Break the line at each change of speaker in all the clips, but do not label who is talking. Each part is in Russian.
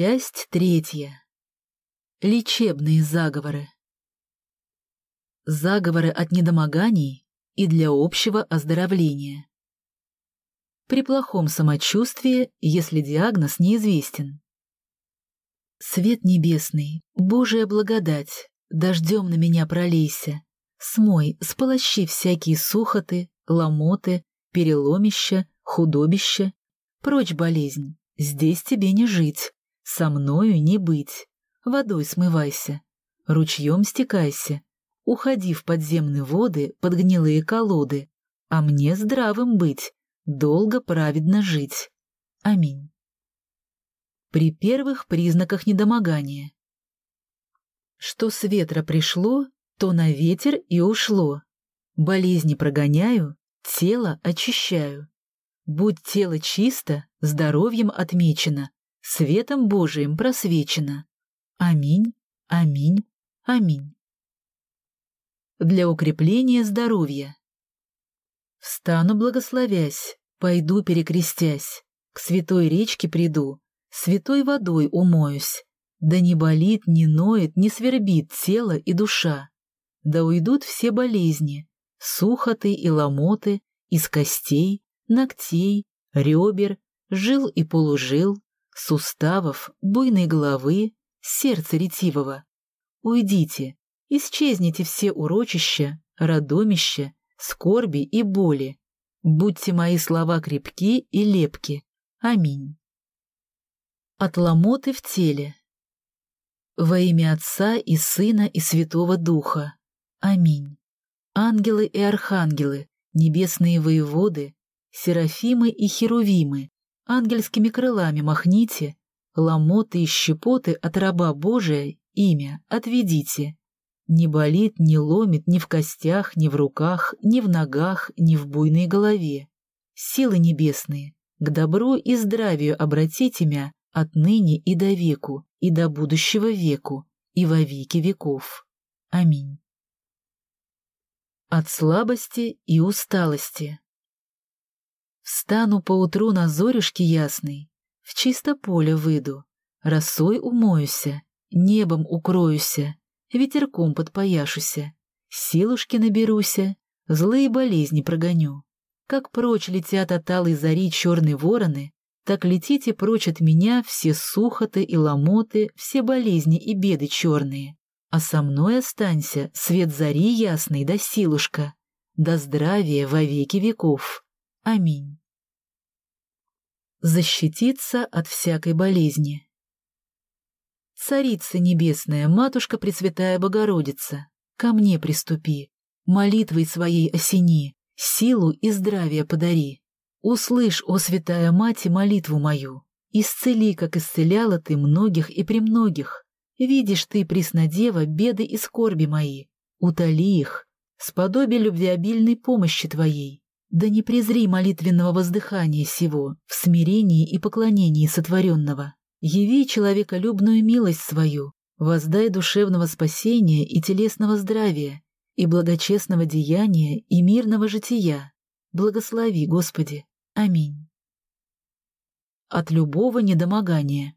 Часть третья. Лечебные заговоры. Заговоры от недомоганий и для общего оздоровления. При плохом самочувствии, если диагноз неизвестен. Свет небесный, Божия благодать, дождем на меня пролейся, смой, сполощи всякие сухоты, ломоты, переломища, худобища, прочь болезнь, здесь тебе не жить, со мною не быть, водой смывайся, ручьем стекайся, уходи в подземные воды под гнилые колоды, а мне здравым быть, долго праведно жить. Аминь. При первых признаках недомогания. Что с ветра пришло, то на ветер и ушло. Болезни прогоняю, тело очищаю. Будь тело чисто, здоровьем отмечено, светом Божиим просвечено. Аминь, аминь, аминь. Для укрепления здоровья. Встану благословясь, пойду перекрестясь, к святой речке приду, святой водой умоюсь, да не болит, не ноет, не свербит тело и душа, да уйдут все болезни, сухоты и ломоты из костей, ногтей, ребер, жил и полужил, суставов, буйной головы, сердца ретивого. Уйдите, исчезните все урочища, родомища, скорби и боли. Будьте мои слова крепки и лепки. Аминь. От ломоты в теле. Во имя Отца и Сына и Святого Духа. Аминь. Ангелы и архангелы, небесные воеводы, серафимы и херувимы, ангельскими крылами махните, ломоты и щепоты от раба Божия имя отведите. Не болит, не ломит ни в костях, ни в руках, ни в ногах, ни в буйной голове. Силы небесные, к добру и здравию обратите мя отныне и до веку, и до будущего веку, и во веки веков. Аминь. От слабости и усталости. Встану поутру на зорюшке ясной, в чисто поле выйду, росой умоюся, небом укроюся, ветерком подпояшуся, силушки наберуся, злые болезни прогоню. Как прочь летят от алой зари черные вороны, так летите прочь от меня все сухоты и ломоты, все болезни и беды черные. А со мной останься свет зари ясный да силушка, до здравия во веки веков. Аминь защититься от всякой болезни. Царица небесная, Матушка Пресвятая Богородица, ко мне приступи, молитвой своей осени, силу и здравие подари. Услышь, о святая Мать, молитву мою, исцели, как исцеляла ты многих и премногих. Видишь ты, Преснодева, беды и скорби мои, утоли их, сподоби любвеобильной помощи твоей, да не презри молитвенного воздыхания сего в смирении и поклонении сотворенного. Яви человеколюбную милость свою, воздай душевного спасения и телесного здравия, и благочестного деяния и мирного жития. Благослови, Господи. Аминь. От любого недомогания.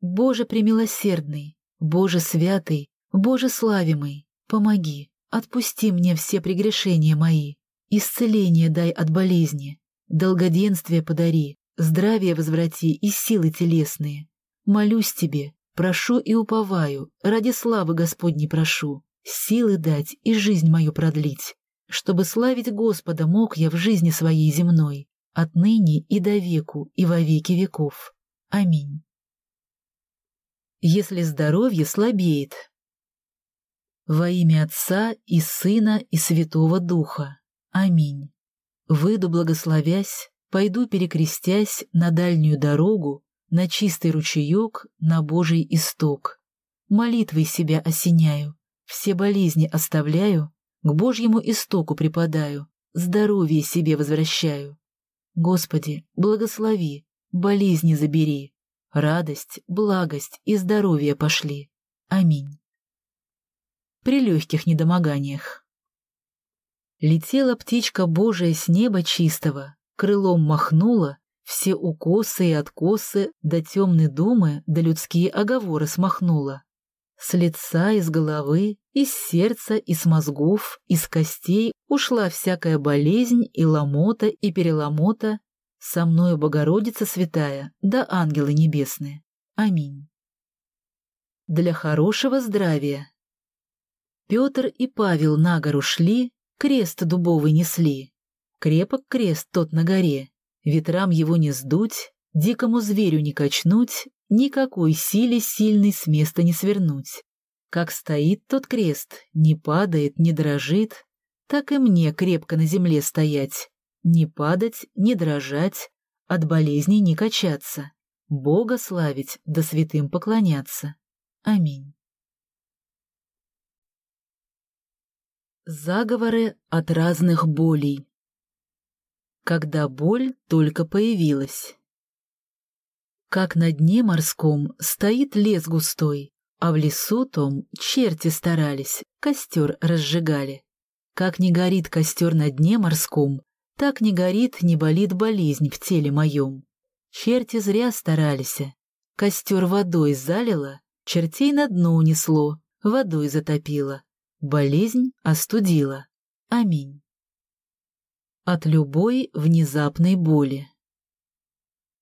Боже премилосердный, Боже святый, Боже славимый, помоги, отпусти мне все прегрешения мои Исцеление дай от болезни, долгоденствие подари, здравие возврати и силы телесные. Молюсь тебе, прошу и уповаю, ради славы Господней прошу, силы дать и жизнь мою продлить, чтобы славить Господа мог я в жизни своей земной, отныне и до веку и во веки веков. Аминь. Если здоровье слабеет. Во имя Отца и Сына и Святого Духа. Аминь. Выйду благословясь, пойду перекрестясь на дальнюю дорогу, на чистый ручеек, на Божий исток. Молитвой себя осеняю, все болезни оставляю, к Божьему истоку припадаю, здоровье себе возвращаю. Господи, благослови, болезни забери, радость, благость и здоровье пошли. Аминь. При легких недомоганиях. Летела птичка Божия с неба чистого, крылом махнула, все укосы и откосы, да темные думы, да людские оговоры смахнула. С лица, из головы, из сердца, из мозгов, из костей ушла всякая болезнь и ломота, и переломота. Со мною Богородица святая, да ангелы небесные. Аминь. Для хорошего здравия. Петр и Павел на гору шли, крест дубовый несли. Крепок крест тот на горе, ветрам его не сдуть, дикому зверю не качнуть, никакой силе сильной с места не свернуть. Как стоит тот крест, не падает, не дрожит, так и мне крепко на земле стоять, не падать, не дрожать, от болезней не качаться, Бога славить да святым поклоняться. Аминь. Заговоры от разных болей Когда боль только появилась как на дне морском стоит лес густой, а в лесу том черти старались, костер разжигали. Как не горит костер на дне морском, так не горит, не болит болезнь в теле моем. Черти зря старались. Костер водой залило, чертей на дно унесло, водой затопило. Болезнь остудила. Аминь. От любой внезапной боли.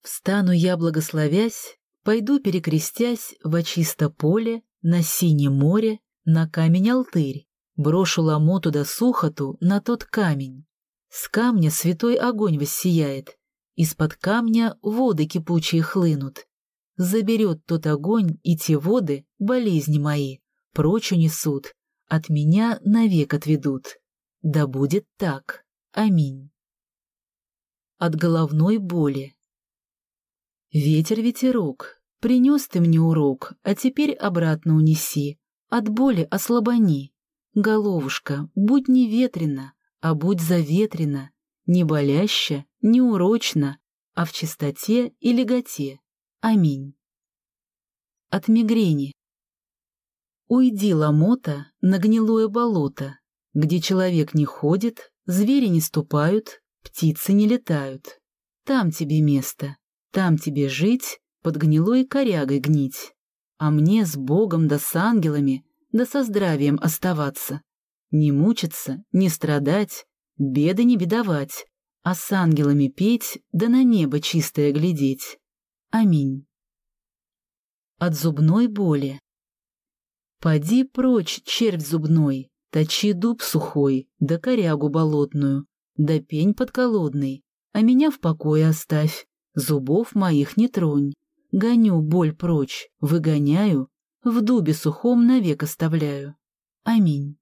Встану я, благословясь, пойду перекрестясь во чисто поле, на синее море, на камень-алтырь, брошу ломоту да сухоту на тот камень. С камня святой огонь воссияет, из-под камня воды кипучие хлынут. Заберет тот огонь, и те воды, болезни мои, прочь унесут, от меня навек отведут. Да будет так. Аминь. От головной боли. Ветер-ветерок, принес ты мне урок, а теперь обратно унеси, от боли ослабони. Головушка, будь не ветрена, а будь заветрена, не боляща, не урочна, а в чистоте и леготе. Аминь. От мигрени. Уйди, ломота, на гнилое болото, где человек не ходит, звери не ступают, птицы не летают. Там тебе место. Там тебе жить, под гнилой корягой гнить, а мне с Богом да с ангелами, да со здравием оставаться. Не мучиться, не страдать, беды не бедовать, а с ангелами петь, да на небо чистое глядеть. Аминь. От зубной боли. Поди прочь, червь зубной, точи дуб сухой, да корягу болотную, да пень подколодный, а меня в покое оставь. Зубов моих не тронь. Гоню боль прочь, выгоняю, в дубе сухом навек оставляю. Аминь.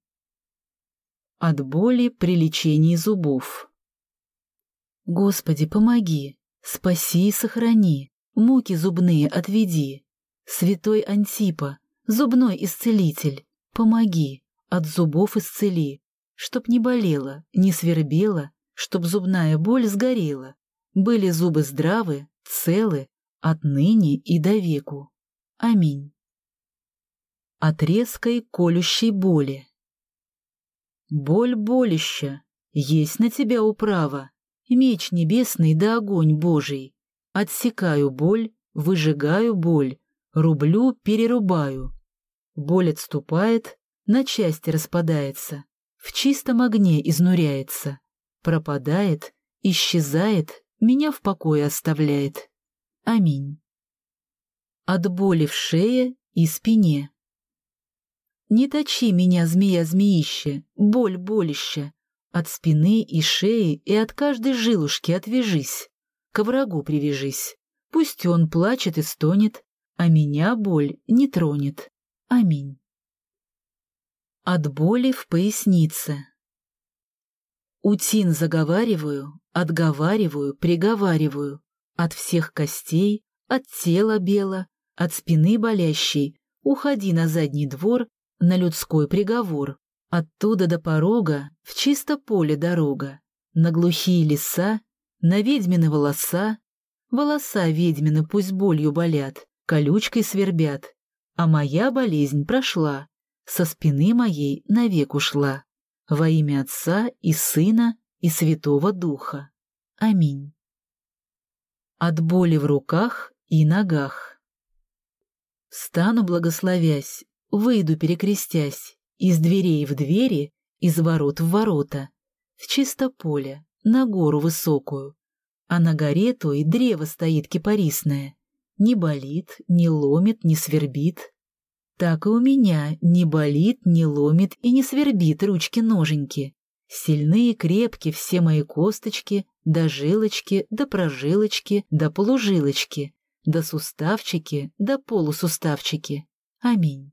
От боли при лечении зубов. Господи, помоги, спаси и сохрани, муки зубные отведи. Святой Антипа, зубной исцелитель, помоги, от зубов исцели, чтоб не болело, не свербело, чтоб зубная боль сгорела, были зубы здравы, целы, отныне и до веку. Аминь. От резкой колющей боли. Боль болища, есть на тебя управа, меч небесный да огонь Божий. Отсекаю боль, выжигаю боль, рублю, перерубаю. Боль отступает, на части распадается, в чистом огне изнуряется, пропадает, исчезает меня в покое оставляет. Аминь. От боли в шее и спине. Не точи меня, змея-змеище, боль болище. От спины и шеи и от каждой жилушки отвяжись. К врагу привяжись. Пусть он плачет и стонет, а меня боль не тронет. Аминь. От боли в пояснице. Утин заговариваю, отговариваю, приговариваю. От всех костей, от тела бела, от спины болящей, уходи на задний двор, на людской приговор. Оттуда до порога, в чисто поле дорога, на глухие леса, на ведьмины волоса. Волоса ведьмины пусть болью болят, колючкой свербят. А моя болезнь прошла, со спины моей навек ушла. Во имя Отца и Сына и Святого Духа. Аминь. от боли в руках и ногах. Стану благословясь, выйду перекрестясь, из дверей в двери, из ворот в ворота, в чисто поле, на гору высокую, а на горе той древо стоит кипарисное, не болит, не ломит, не свербит. Так и у меня не болит, не ломит и не свербит ручки-ноженьки. Сильные, крепкие все мои косточки, до жилочки, до прожилочки, до полужилочки, до суставчики, до полусуставчики. Аминь.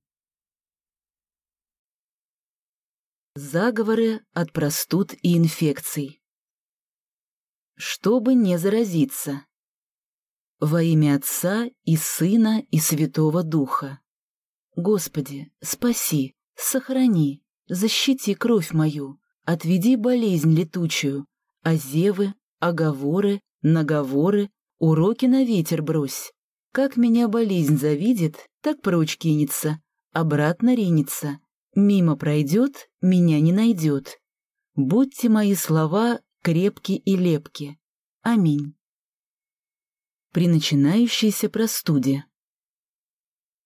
Заговоры от простуд и инфекций. Чтобы не заразиться. Во имя Отца и Сына и Святого Духа. Господи, спаси, сохрани, защити кровь мою, отведи болезнь летучую, озевы, оговоры, наговоры, уроки на ветер брось. Как меня болезнь завидит, так прочь кинется, обратно ринется, мимо пройдет, меня не найдет. Будьте мои слова крепки и лепки. Аминь при начинающейся простуде.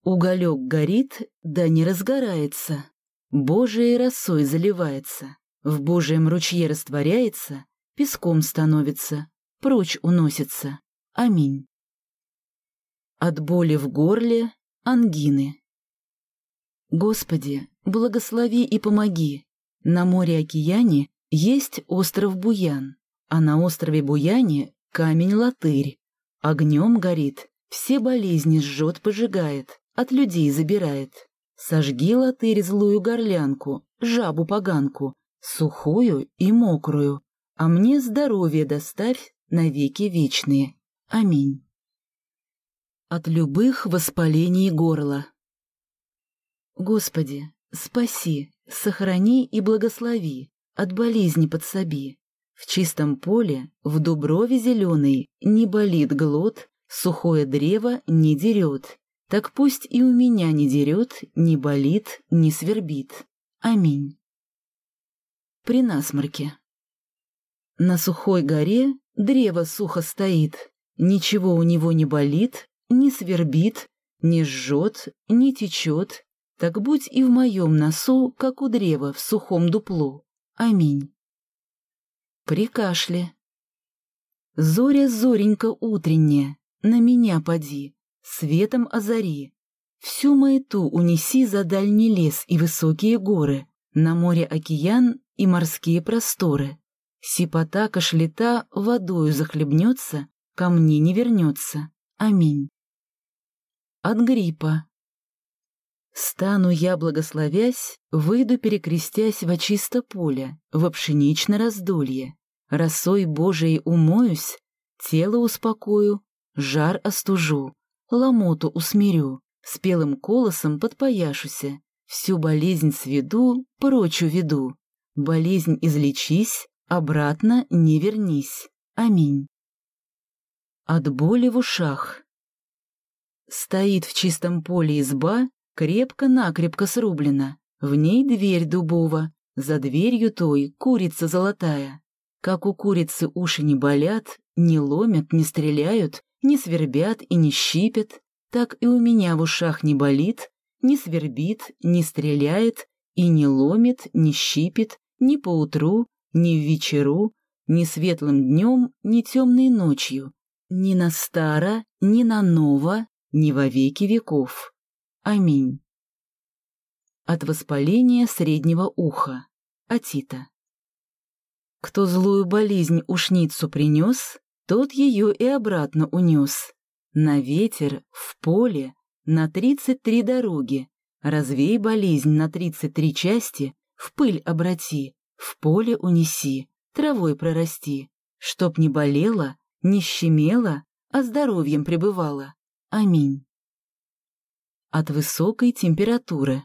Уголек горит, да не разгорается, Божией росой заливается, в Божьем ручье растворяется, песком становится, прочь уносится. Аминь. От боли в горле, ангины. Господи, благослови и помоги. На море-океане есть остров Буян, а на острове Буяне камень-латырь. Огнем горит, все болезни жжет, пожигает, от людей забирает. Сожги латырь злую горлянку, жабу-поганку, сухую и мокрую, а мне здоровье доставь навеки вечные. Аминь. От любых воспалений горла. Господи, спаси, сохрани и благослови, от болезни подсоби, в чистом поле, в дуброве зеленой, не болит глот, сухое древо не дерет. Так пусть и у меня не дерет, не болит, не свербит. Аминь. При насморке. На сухой горе древо сухо стоит, ничего у него не болит, не свербит, не жжет, не течет, так будь и в моем носу, как у древа в сухом дуплу. Аминь при кашле. Зоря зоренька утренняя, на меня поди, светом озари. Всю маяту унеси за дальний лес и высокие горы, на море океан и морские просторы. Сипота кашлета водою захлебнется, ко мне не вернется. Аминь. От гриппа. Стану я, благословясь, выйду, перекрестясь во чисто поле, во пшеничное раздолье. Росой Божией умоюсь, тело успокою, жар остужу, ломоту усмирю, спелым колосом подпояшуся, всю болезнь сведу, прочь уведу. Болезнь излечись, обратно не вернись. Аминь. От боли в ушах. Стоит в чистом поле изба, крепко-накрепко срублена, в ней дверь дубова, за дверью той курица золотая. Как у курицы уши не болят, не ломят, не стреляют, не свербят и не щипят, так и у меня в ушах не болит, не свербит, не стреляет и не ломит, не щипит ни поутру, ни в вечеру, ни светлым днем, ни темной ночью, ни на старо, ни на ново, ни во веки веков. Аминь. От воспаления среднего уха. Атита. Кто злую болезнь ушницу принес, тот ее и обратно унес. На ветер, в поле, на тридцать три дороги. Развей болезнь на тридцать три части, в пыль обрати, в поле унеси, травой прорасти, чтоб не болела, не щемела, а здоровьем пребывала. Аминь. От высокой температуры.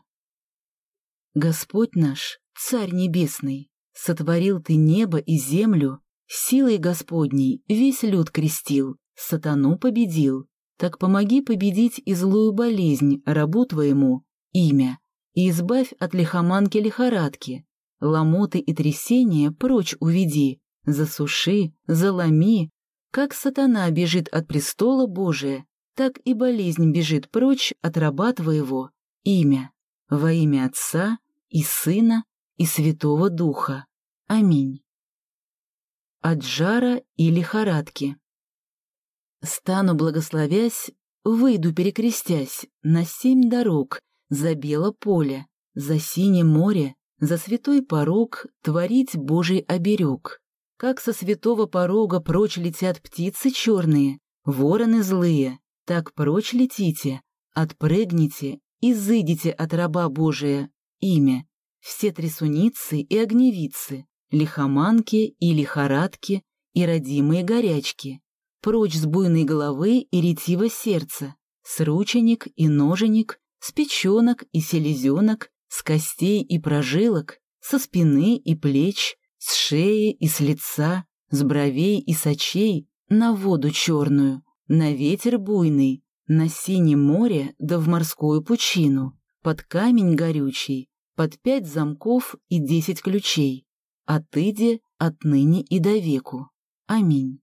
Господь наш, Царь Небесный, Сотворил ты небо и землю, силой Господней весь люд крестил, сатану победил. Так помоги победить и злую болезнь рабу твоему, имя, и избавь от лихоманки лихорадки. Ломоты и трясения прочь уведи, засуши, заломи, Как сатана бежит от престола Божия, так и болезнь бежит прочь от раба твоего, имя, во имя Отца и Сына и Святого Духа. Аминь. От жара и лихорадки. Стану благословясь, выйду перекрестясь на семь дорог, за бело поле, за синее море, за святой порог творить Божий оберег. Как со святого порога прочь летят птицы черные, вороны злые, так прочь летите, отпрыгните и зыдите от раба Божия имя, все трясуницы и огневицы, лихоманки и лихорадки и родимые горячки, прочь с буйной головы и ретива сердца, с рученик и ноженик, с печенок и селезенок, с костей и прожилок, со спины и плеч, с шеи и с лица, с бровей и с очей, на воду черную, на ветер буйный, на синее море да в морскую пучину, под камень горючий, под пять замков и десять ключей, отыде отныне и до веку. Аминь.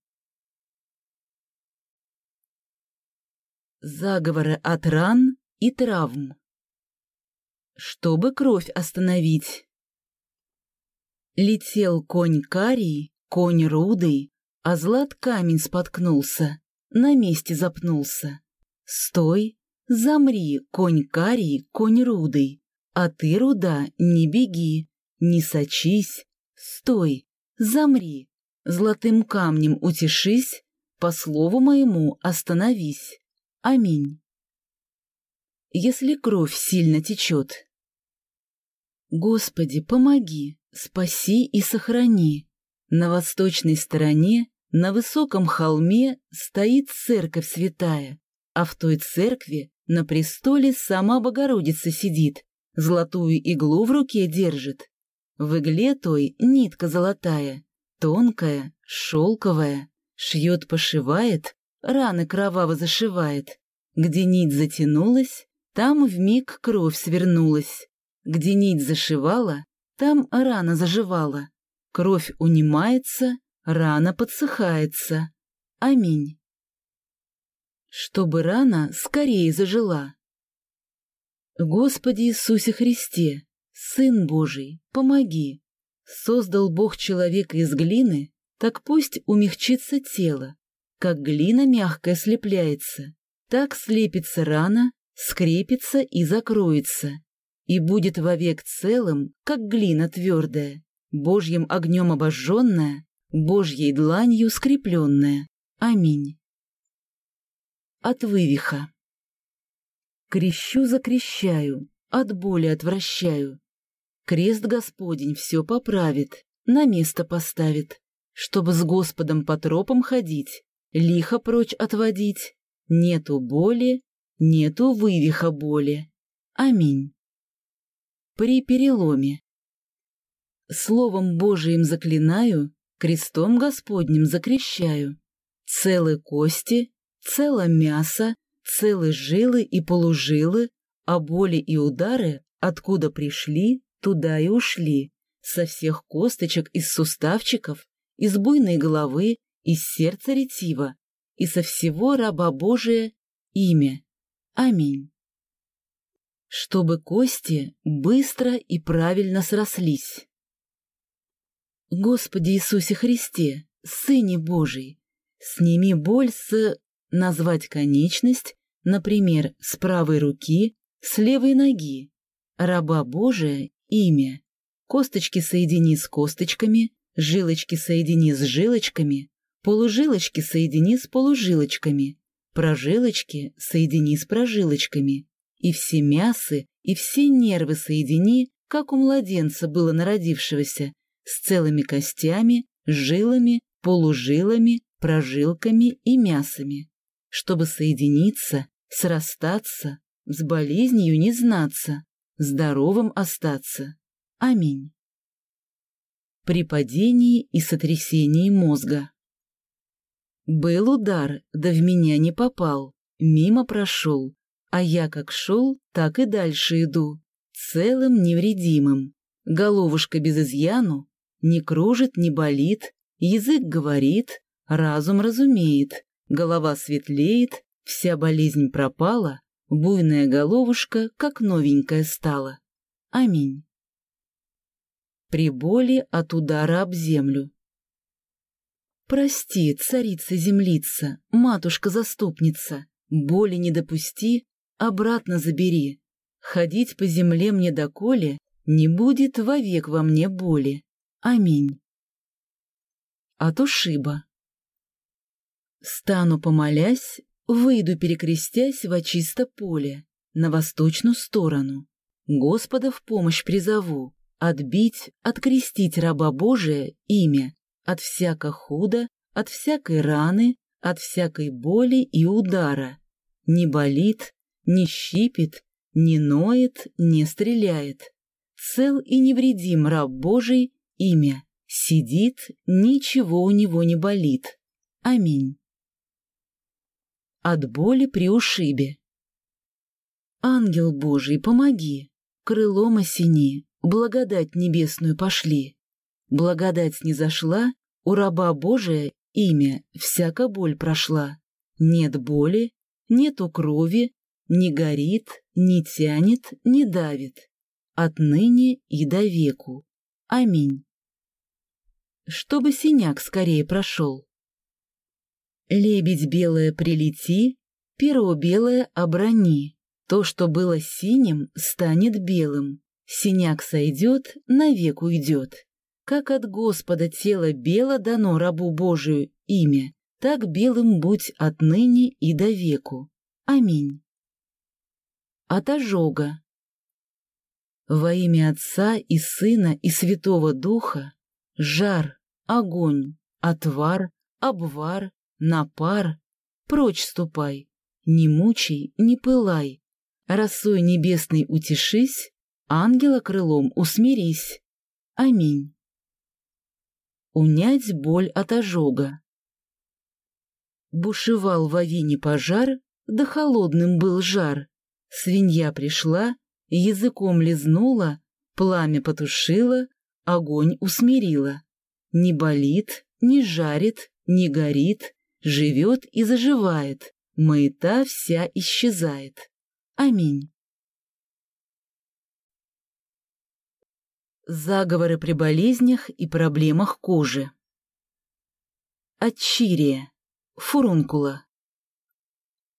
Заговоры от ран и травм чтобы кровь остановить. Летел конь карий, конь рудый, а злат камень споткнулся, на месте запнулся. Стой, замри, конь карий, конь рудый, а ты, руда, не беги, не сочись, стой, замри, золотым камнем утешись, по слову моему остановись. Аминь. Если кровь сильно течет, Господи, помоги, спаси и сохрани. На восточной стороне, на высоком холме, стоит церковь святая, а в той церкви на престоле сама Богородица сидит, золотую иглу в руке держит. В игле той нитка золотая, тонкая, шелковая, шьет-пошивает, раны кроваво зашивает. Где нить затянулась, там вмиг кровь свернулась. Где нить зашивала, там рана заживала. Кровь унимается, рана подсыхается. Аминь. Чтобы рана скорее зажила. Господи Иисусе Христе, Сын Божий, помоги. Создал Бог человека из глины, так пусть умягчится тело. Как глина мягкая слепляется, так слепится рана, скрепится и закроется и будет вовек целым, как глина твердая, Божьим огнем обожженная, Божьей дланью скрепленная. Аминь. От вывиха. Крещу закрещаю, от боли отвращаю. Крест Господень все поправит, на место поставит, чтобы с Господом по тропам ходить, лихо прочь отводить. Нету боли, нету вывиха боли. Аминь при переломе. Словом Божиим заклинаю, крестом Господним закрещаю. Целы кости, цело мясо, целы жилы и полужилы, а боли и удары, откуда пришли, туда и ушли, со всех косточек из суставчиков, из буйной головы, из сердца ретива, и со всего раба Божия имя. Аминь чтобы кости быстро и правильно срослись. Господи Иисусе Христе, Сыне Божий, сними боль с... назвать конечность, например, с правой руки, с левой ноги, раба Божия, имя, косточки соедини с косточками, жилочки соедини с жилочками, полужилочки соедини с полужилочками, прожилочки соедини с прожилочками, и все мясы, и все нервы соедини, как у младенца было народившегося, с целыми костями, жилами, полужилами, прожилками и мясами, чтобы соединиться, срастаться, с болезнью не знаться, здоровым остаться. Аминь. При падении и сотрясении мозга. Был удар, да в меня не попал, мимо прошел, а я как шел, так и дальше иду, целым невредимым. Головушка без изъяну, не кружит, не болит, язык говорит, разум разумеет, голова светлеет, вся болезнь пропала, буйная головушка, как новенькая стала. Аминь. При боли от удара об землю. Прости, царица-землица, матушка-заступница, боли не допусти, обратно забери. Ходить по земле мне доколе, не будет вовек во мне боли. Аминь. От ушиба. Стану помолясь, выйду перекрестясь во чисто поле, на восточную сторону. Господа в помощь призову, отбить, открестить раба Божия имя от всяко худа, от всякой раны, от всякой боли и удара. Не болит, не щипит, не ноет, не стреляет. Цел и невредим раб Божий имя. Сидит, ничего у него не болит. Аминь. От боли при ушибе. Ангел Божий, помоги, крылом осени, благодать небесную пошли. Благодать не зашла, у раба Божия имя, всяка боль прошла. Нет боли, нету крови, не горит, не тянет, не давит. Отныне и до веку. Аминь чтобы синяк скорее прошел. Лебедь белая прилети, перо белое оброни. То, что было синим, станет белым. Синяк сойдет, навек уйдет. Как от Господа тело бело дано рабу Божию имя, так белым будь отныне и до веку. Аминь. От ожога. Во имя Отца и Сына и Святого Духа жар, огонь, отвар, обвар, напар. Прочь ступай, не мучай, не пылай. Росой небесной утешись, ангела крылом усмирись. Аминь. Унять боль от ожога. Бушевал в авине пожар, да холодным был жар. Свинья пришла, языком лизнула, пламя потушила, огонь усмирила. Не болит, не жарит, не горит, живет и заживает, маята вся исчезает. Аминь. Заговоры при болезнях и проблемах кожи. Отчирия. Фурункула.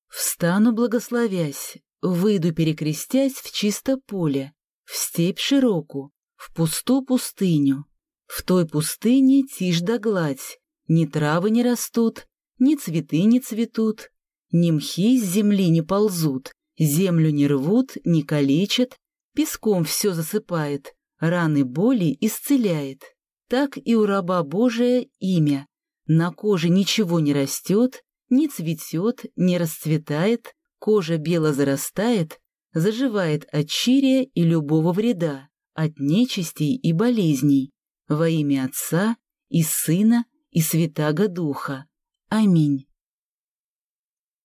Встану, благословясь, выйду, перекрестясь в чисто поле, в степь широку, в пусту пустыню. В той пустыне тишь да гладь, ни травы не растут, ни цветы не цветут, ни мхи с земли не ползут, землю не рвут, не калечат, песком все засыпает, раны боли исцеляет. Так и у раба Божия имя. На коже ничего не растет, не цветет, не расцветает, кожа бело зарастает, заживает от чирия и любого вреда от нечистей и болезней, во имя Отца и Сына и Святаго Духа. Аминь.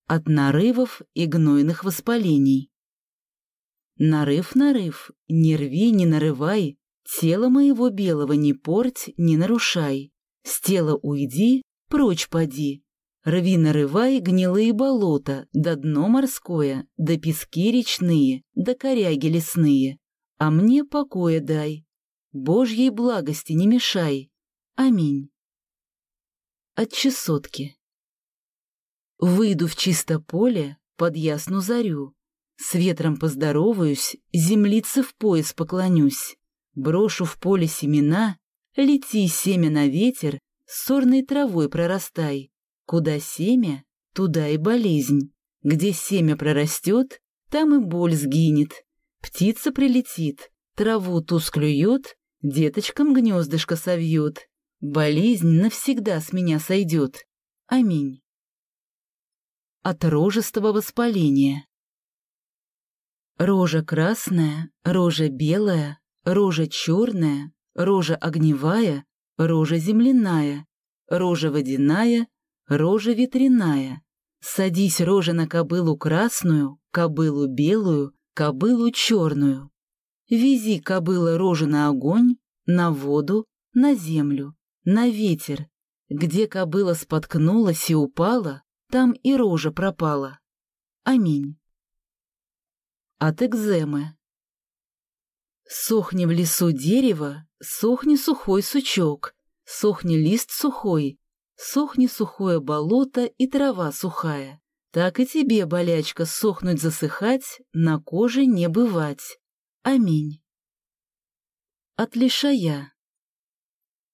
От нарывов и гнойных воспалений. Нарыв, нарыв, не рви, не нарывай, тело моего белого не порть, не нарушай. С тела уйди, прочь поди. Рви, нарывай гнилые болота, да дно морское, да пески речные, да коряги лесные а мне покоя дай. Божьей благости не мешай. Аминь. От чесотки. Выйду в чисто поле под ясну зарю, с ветром поздороваюсь, землице в пояс поклонюсь, брошу в поле семена, лети семя на ветер, сорной травой прорастай. Куда семя, туда и болезнь. Где семя прорастет, там и боль сгинет. Птица прилетит, траву ту склюет, деточкам гнездышко совьет. Болезнь навсегда с меня сойдет. Аминь. От рожестого воспаления. Рожа красная, рожа белая, рожа черная, рожа огневая, рожа земляная, рожа водяная, рожа ветряная. Садись рожа на кобылу красную, кобылу белую, кобылу черную. Вези кобыла рожи на огонь, на воду, на землю, на ветер. Где кобыла споткнулась и упала, там и рожа пропала. Аминь. От экземы. Сохни в лесу дерево, сохни сухой сучок, сохни лист сухой, сохни сухое болото и трава сухая. Так и тебе, болячка, сохнуть засыхать, на коже не бывать. Аминь. От лишая.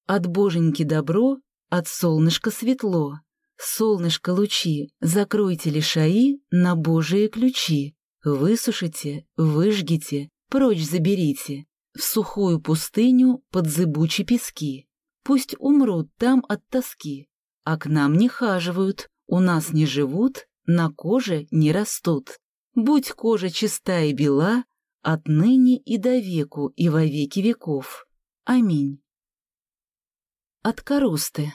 От боженьки добро, от солнышка светло. Солнышко лучи, закройте лишаи на божие ключи. Высушите, выжгите, прочь заберите. В сухую пустыню под зыбучие пески. Пусть умрут там от тоски. А к нам не хаживают, у нас не живут, на коже не растут. Будь кожа чиста и бела, отныне и до веку и во веки веков. Аминь. От коросты.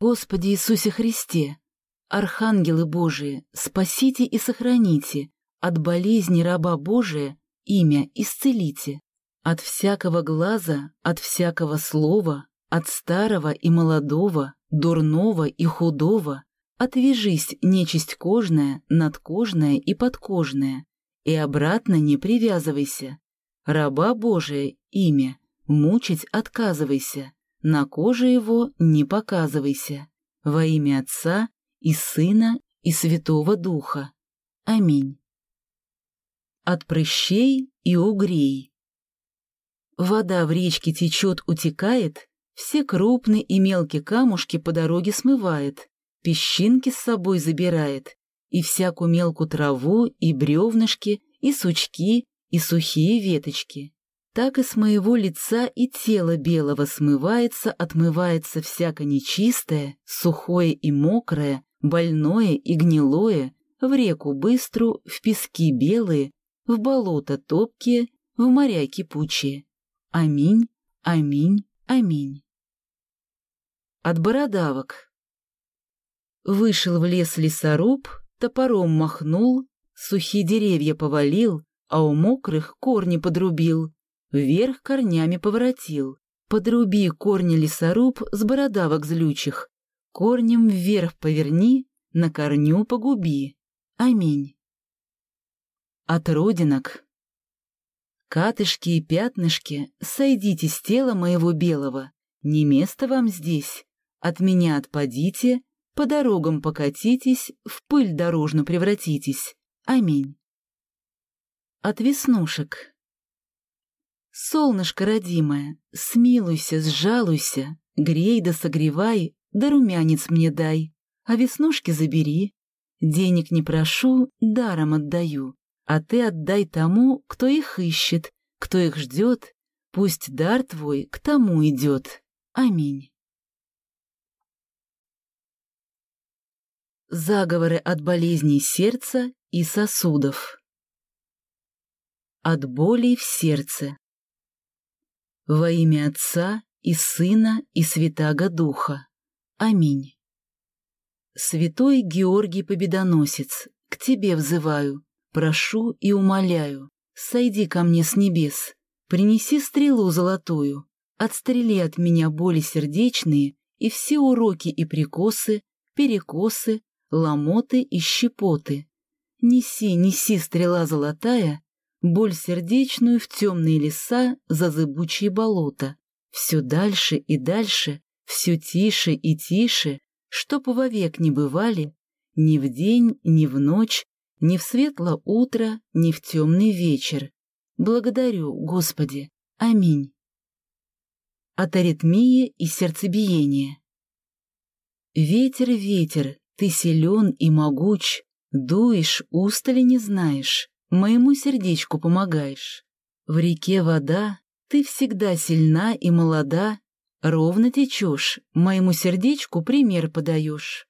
Господи Иисусе Христе, Архангелы Божии, спасите и сохраните, от болезни раба Божия имя исцелите, от всякого глаза, от всякого слова, от старого и молодого, дурного и худого, Отвяжись, нечисть кожная, надкожная и подкожная, и обратно не привязывайся. Раба Божия имя, мучить отказывайся, на коже его не показывайся. Во имя Отца и Сына и Святого Духа. Аминь. От прыщей и угрей. Вода в речке течет, утекает, все крупные и мелкие камушки по дороге смывает, песчинки с собой забирает, и всякую мелкую траву, и бревнышки, и сучки, и сухие веточки. Так и с моего лица и тела белого смывается, отмывается всяко нечистое, сухое и мокрое, больное и гнилое, в реку быстру, в пески белые, в болото топкие, в моря кипучие. Аминь, аминь, аминь. От бородавок. Вышел в лес лесоруб, топором махнул, сухие деревья повалил, а у мокрых корни подрубил, вверх корнями поворотил. Подруби корни лесоруб с бородавок злючих, корнем вверх поверни, на корню погуби. Аминь. От родинок. Катышки и пятнышки, сойдите с тела моего белого, не место вам здесь, от меня отпадите, по дорогам покатитесь, в пыль дорожно превратитесь. Аминь. От веснушек. Солнышко родимое, смилуйся, сжалуйся, грей да согревай, да румянец мне дай, а веснушки забери. Денег не прошу, даром отдаю, а ты отдай тому, кто их ищет, кто их ждет, пусть дар твой к тому идет. Аминь. Заговоры от болезней сердца и сосудов. От болей в сердце. Во имя Отца и Сына и Святаго Духа. Аминь. Святой Георгий Победоносец, к Тебе взываю, прошу и умоляю, сойди ко мне с небес, принеси стрелу золотую, отстрели от меня боли сердечные и все уроки и прикосы, перекосы, ломоты и щепоты. Неси, неси, стрела золотая, боль сердечную в темные леса за зыбучие болота. Все дальше и дальше, все тише и тише, чтоб вовек не бывали, ни в день, ни в ночь, ни в светло утро, ни в темный вечер. Благодарю, Господи. Аминь. От аритмии и сердцебиения. Ветер, ветер, ты силен и могуч, дуешь, устали не знаешь, моему сердечку помогаешь. В реке вода, ты всегда сильна и молода, ровно течешь, моему сердечку пример подаешь.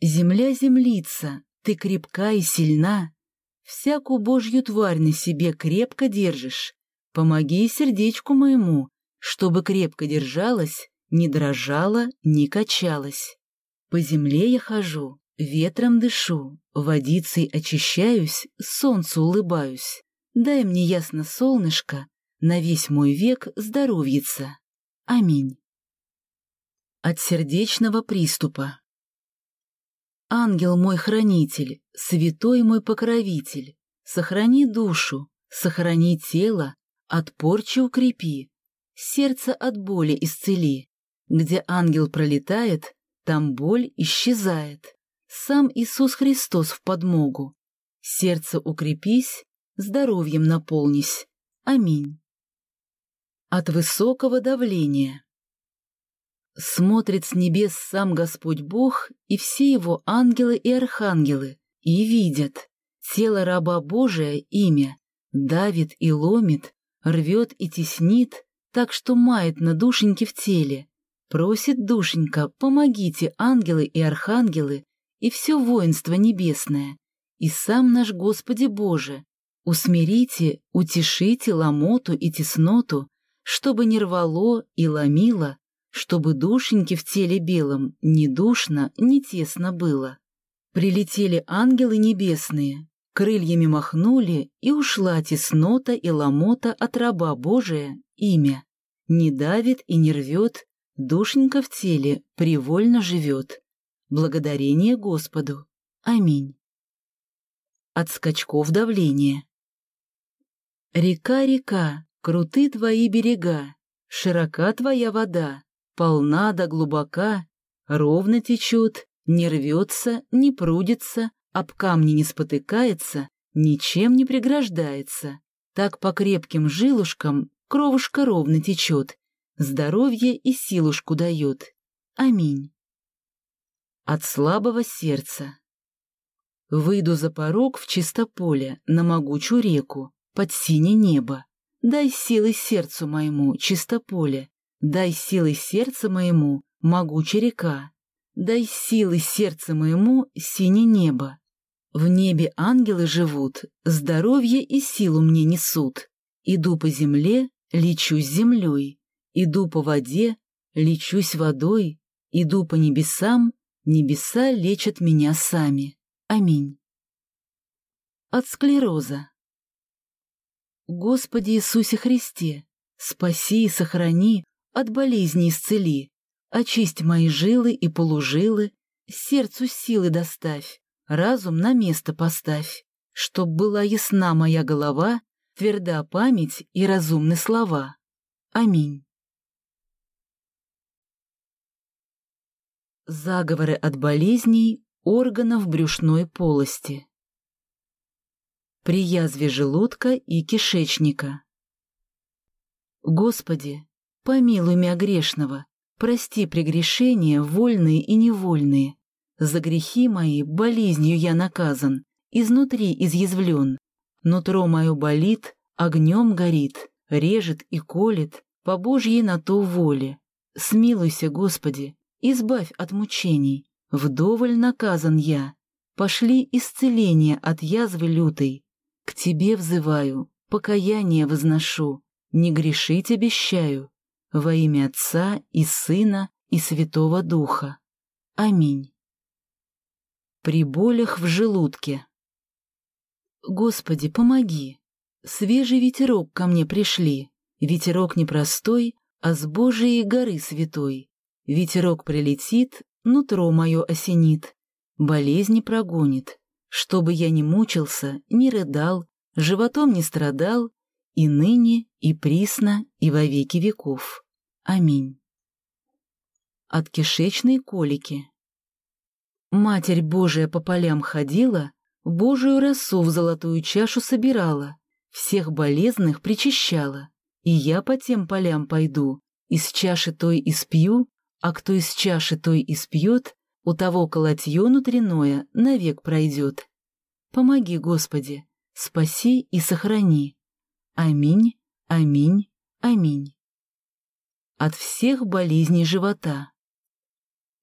Земля землица, ты крепка и сильна, всякую божью тварь на себе крепко держишь. Помоги сердечку моему, чтобы крепко держалась, не дрожала, не качалась. По земле я хожу, ветром дышу, водицей очищаюсь, солнцу улыбаюсь. Дай мне ясно солнышко, на весь мой век здоровьица. Аминь. От сердечного приступа. Ангел мой хранитель, святой мой покровитель, сохрани душу, сохрани тело, от порчи укрепи, сердце от боли исцели. Где ангел пролетает, там боль исчезает. Сам Иисус Христос в подмогу. Сердце укрепись, здоровьем наполнись. Аминь. От высокого давления. Смотрит с небес сам Господь Бог и все его ангелы и архангелы, и видят. Тело раба Божия имя давит и ломит, рвет и теснит, так что мает на душеньке в теле. Просит душенька, помогите, ангелы и архангелы, и все воинство небесное, и сам наш Господи Боже, усмирите, утешите ломоту и тесноту, чтобы не рвало и ломило, чтобы душеньке в теле белом ни душно, ни тесно было. Прилетели ангелы небесные, крыльями махнули, и ушла теснота и ломота от раба Божия имя. Не давит и не рвет, Душенька в теле привольно живет. Благодарение Господу. Аминь. От скачков давления. Река, река, круты твои берега, Широка твоя вода, полна да глубока, Ровно течет, не рвется, не прудится, Об камни не спотыкается, Ничем не преграждается. Так по крепким жилушкам Кровушка ровно течет, здоровье и силушку дает. Аминь. От слабого сердца. Выйду за порог в чистополе, на могучую реку, под синее небо. Дай силы сердцу моему, чистополе, дай силы сердца моему, могучая река. Дай силы сердца моему, синее небо. В небе ангелы живут, здоровье и силу мне несут. Иду по земле, лечу с землей. Иду по воде, лечусь водой, иду по небесам, небеса лечат меня сами. Аминь. От склероза. Господи Иисусе Христе, спаси и сохрани, от болезни исцели, очисть мои жилы и полужилы, сердцу силы доставь, разум на место поставь, чтоб была ясна моя голова, тверда память и разумны слова. Аминь. Заговоры от болезней органов брюшной полости. При язве желудка и кишечника. Господи, помилуй меня грешного, прости прегрешения вольные и невольные. За грехи мои болезнью я наказан, изнутри изъязвлен. Нутро мое болит, огнем горит, режет и колет, по Божьей на то воле. Смилуйся, Господи, избавь от мучений, вдоволь наказан я. Пошли исцеление от язвы лютой. К тебе взываю, покаяние возношу, не грешить обещаю, во имя Отца и Сына и Святого Духа. Аминь. При болях в желудке. Господи, помоги. Свежий ветерок ко мне пришли, ветерок непростой, а с Божией горы святой. Ветерок прилетит, нутро мое осенит, болезни прогонит, чтобы я не мучился, не рыдал, животом не страдал, и ныне, и присно, и во веки веков. Аминь. От кишечной колики. Матерь Божия по полям ходила, Божию росу в золотую чашу собирала, всех болезных причащала, и я по тем полям пойду, из чаши той испью, а кто из чаши той испьет, у того колотье внутренное навек пройдет. Помоги, Господи, спаси и сохрани. Аминь, аминь, аминь. От всех болезней живота.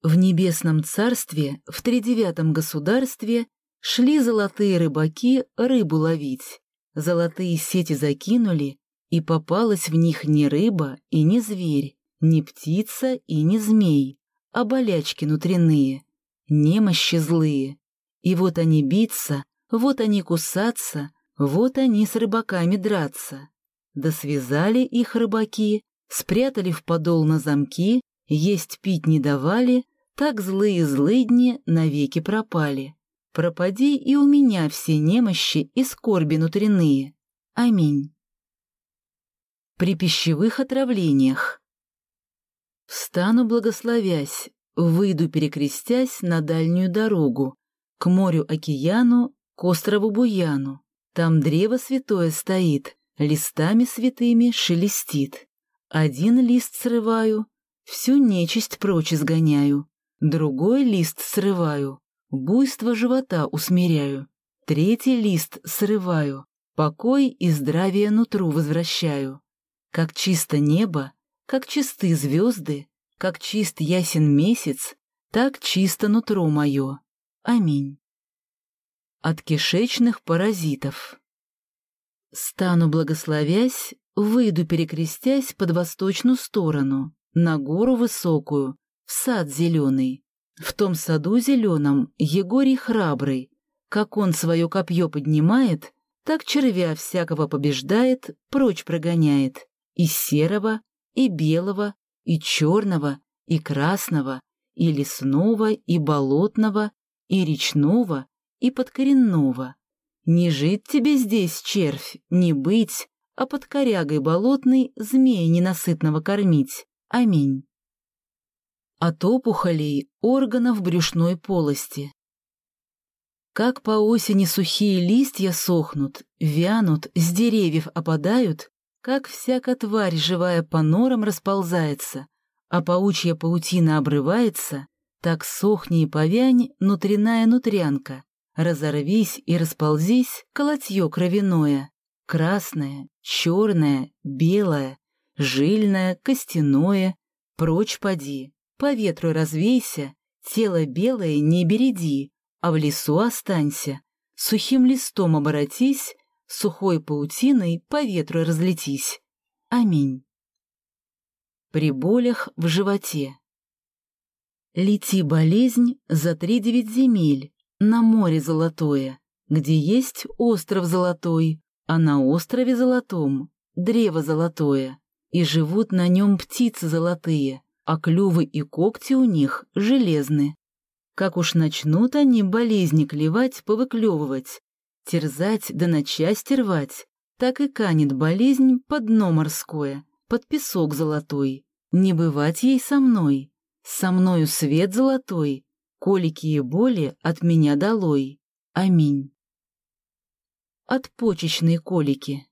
В небесном царстве, в тридевятом государстве, шли золотые рыбаки рыбу ловить. Золотые сети закинули, и попалась в них не рыба и не зверь, не птица и не змей, а болячки внутренние, немощи злые. И вот они биться, вот они кусаться, вот они с рыбаками драться. Да связали их рыбаки, спрятали в подол на замки, Есть пить не давали, так злые злыдни навеки пропали. Пропади и у меня все немощи и скорби внутренние. Аминь. При пищевых отравлениях. Встану, благословясь, выйду, перекрестясь на дальнюю дорогу, к морю-океану, к острову Буяну. Там древо святое стоит, листами святыми шелестит. Один лист срываю, всю нечисть прочь изгоняю, другой лист срываю, буйство живота усмиряю, третий лист срываю, покой и здравие нутру возвращаю. Как чисто небо, как чисты звезды, как чист ясен месяц, так чисто нутро мое. Аминь. От кишечных паразитов. Стану благословясь, выйду перекрестясь под восточную сторону, на гору высокую, в сад зеленый. В том саду зеленом Егорий храбрый, как он свое копье поднимает, так червя всякого побеждает, прочь прогоняет, и серого, и белого, и черного, и красного, и лесного, и болотного, и речного, и подкоренного. Не жить тебе здесь, червь, не быть, а под корягой болотной змея ненасытного кормить. Аминь. От опухолей органов брюшной полости. Как по осени сухие листья сохнут, вянут, с деревьев опадают, как всяка тварь живая по норам расползается, а паучья паутина обрывается, так сохни и повянь внутренняя нутрянка, разорвись и расползись колотье кровяное, красное, черное, белое, жильное, костяное, прочь поди, по ветру развейся, тело белое не береди, а в лесу останься, сухим листом оборотись, сухой паутиной по ветру разлетись. Аминь. При болях в животе. Лети, болезнь, за три девять земель, на море золотое, где есть остров золотой, а на острове золотом древо золотое, и живут на нем птицы золотые, а клювы и когти у них железны. Как уж начнут они болезни клевать, повыклевывать, терзать да на части рвать, так и канет болезнь под дно морское, под песок золотой. Не бывать ей со мной, со мною свет золотой, колики и боли от меня долой. Аминь. От почечной колики.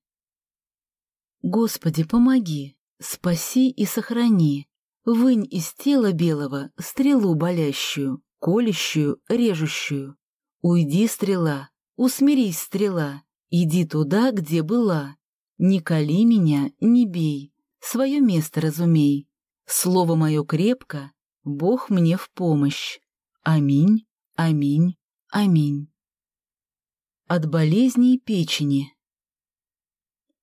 Господи, помоги, спаси и сохрани, вынь из тела белого стрелу болящую, колющую, режущую. Уйди, стрела, Усмирись, стрела, иди туда, где была. Не кали меня, не бей, свое место разумей. Слово мое крепко, Бог мне в помощь. Аминь, аминь, аминь. От болезней печени.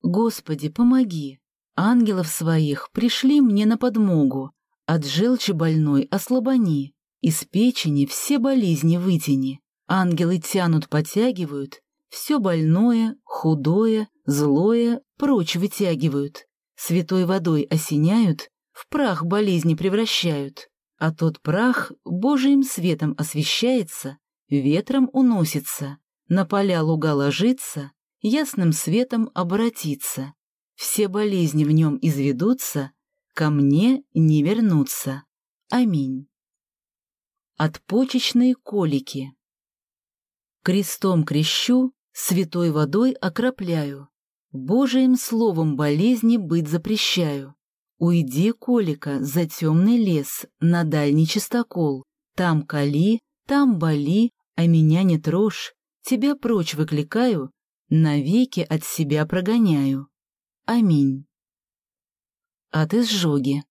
Господи, помоги. Ангелов своих пришли мне на подмогу. От желчи больной ослабони. Из печени все болезни вытяни. Ангелы тянут, подтягивают, все больное, худое, злое прочь вытягивают, святой водой осеняют, в прах болезни превращают, а тот прах Божиим светом освещается, ветром уносится, на поля луга ложится, ясным светом обратится. Все болезни в нем изведутся, ко мне не вернутся. Аминь. От почечной колики. Крестом крещу, святой водой окропляю, Божиим словом болезни быть запрещаю. Уйди, колика, за темный лес, на дальний чистокол. Там кали, там боли, а меня не трожь. Тебя прочь выкликаю, навеки от себя прогоняю. Аминь. От изжоги.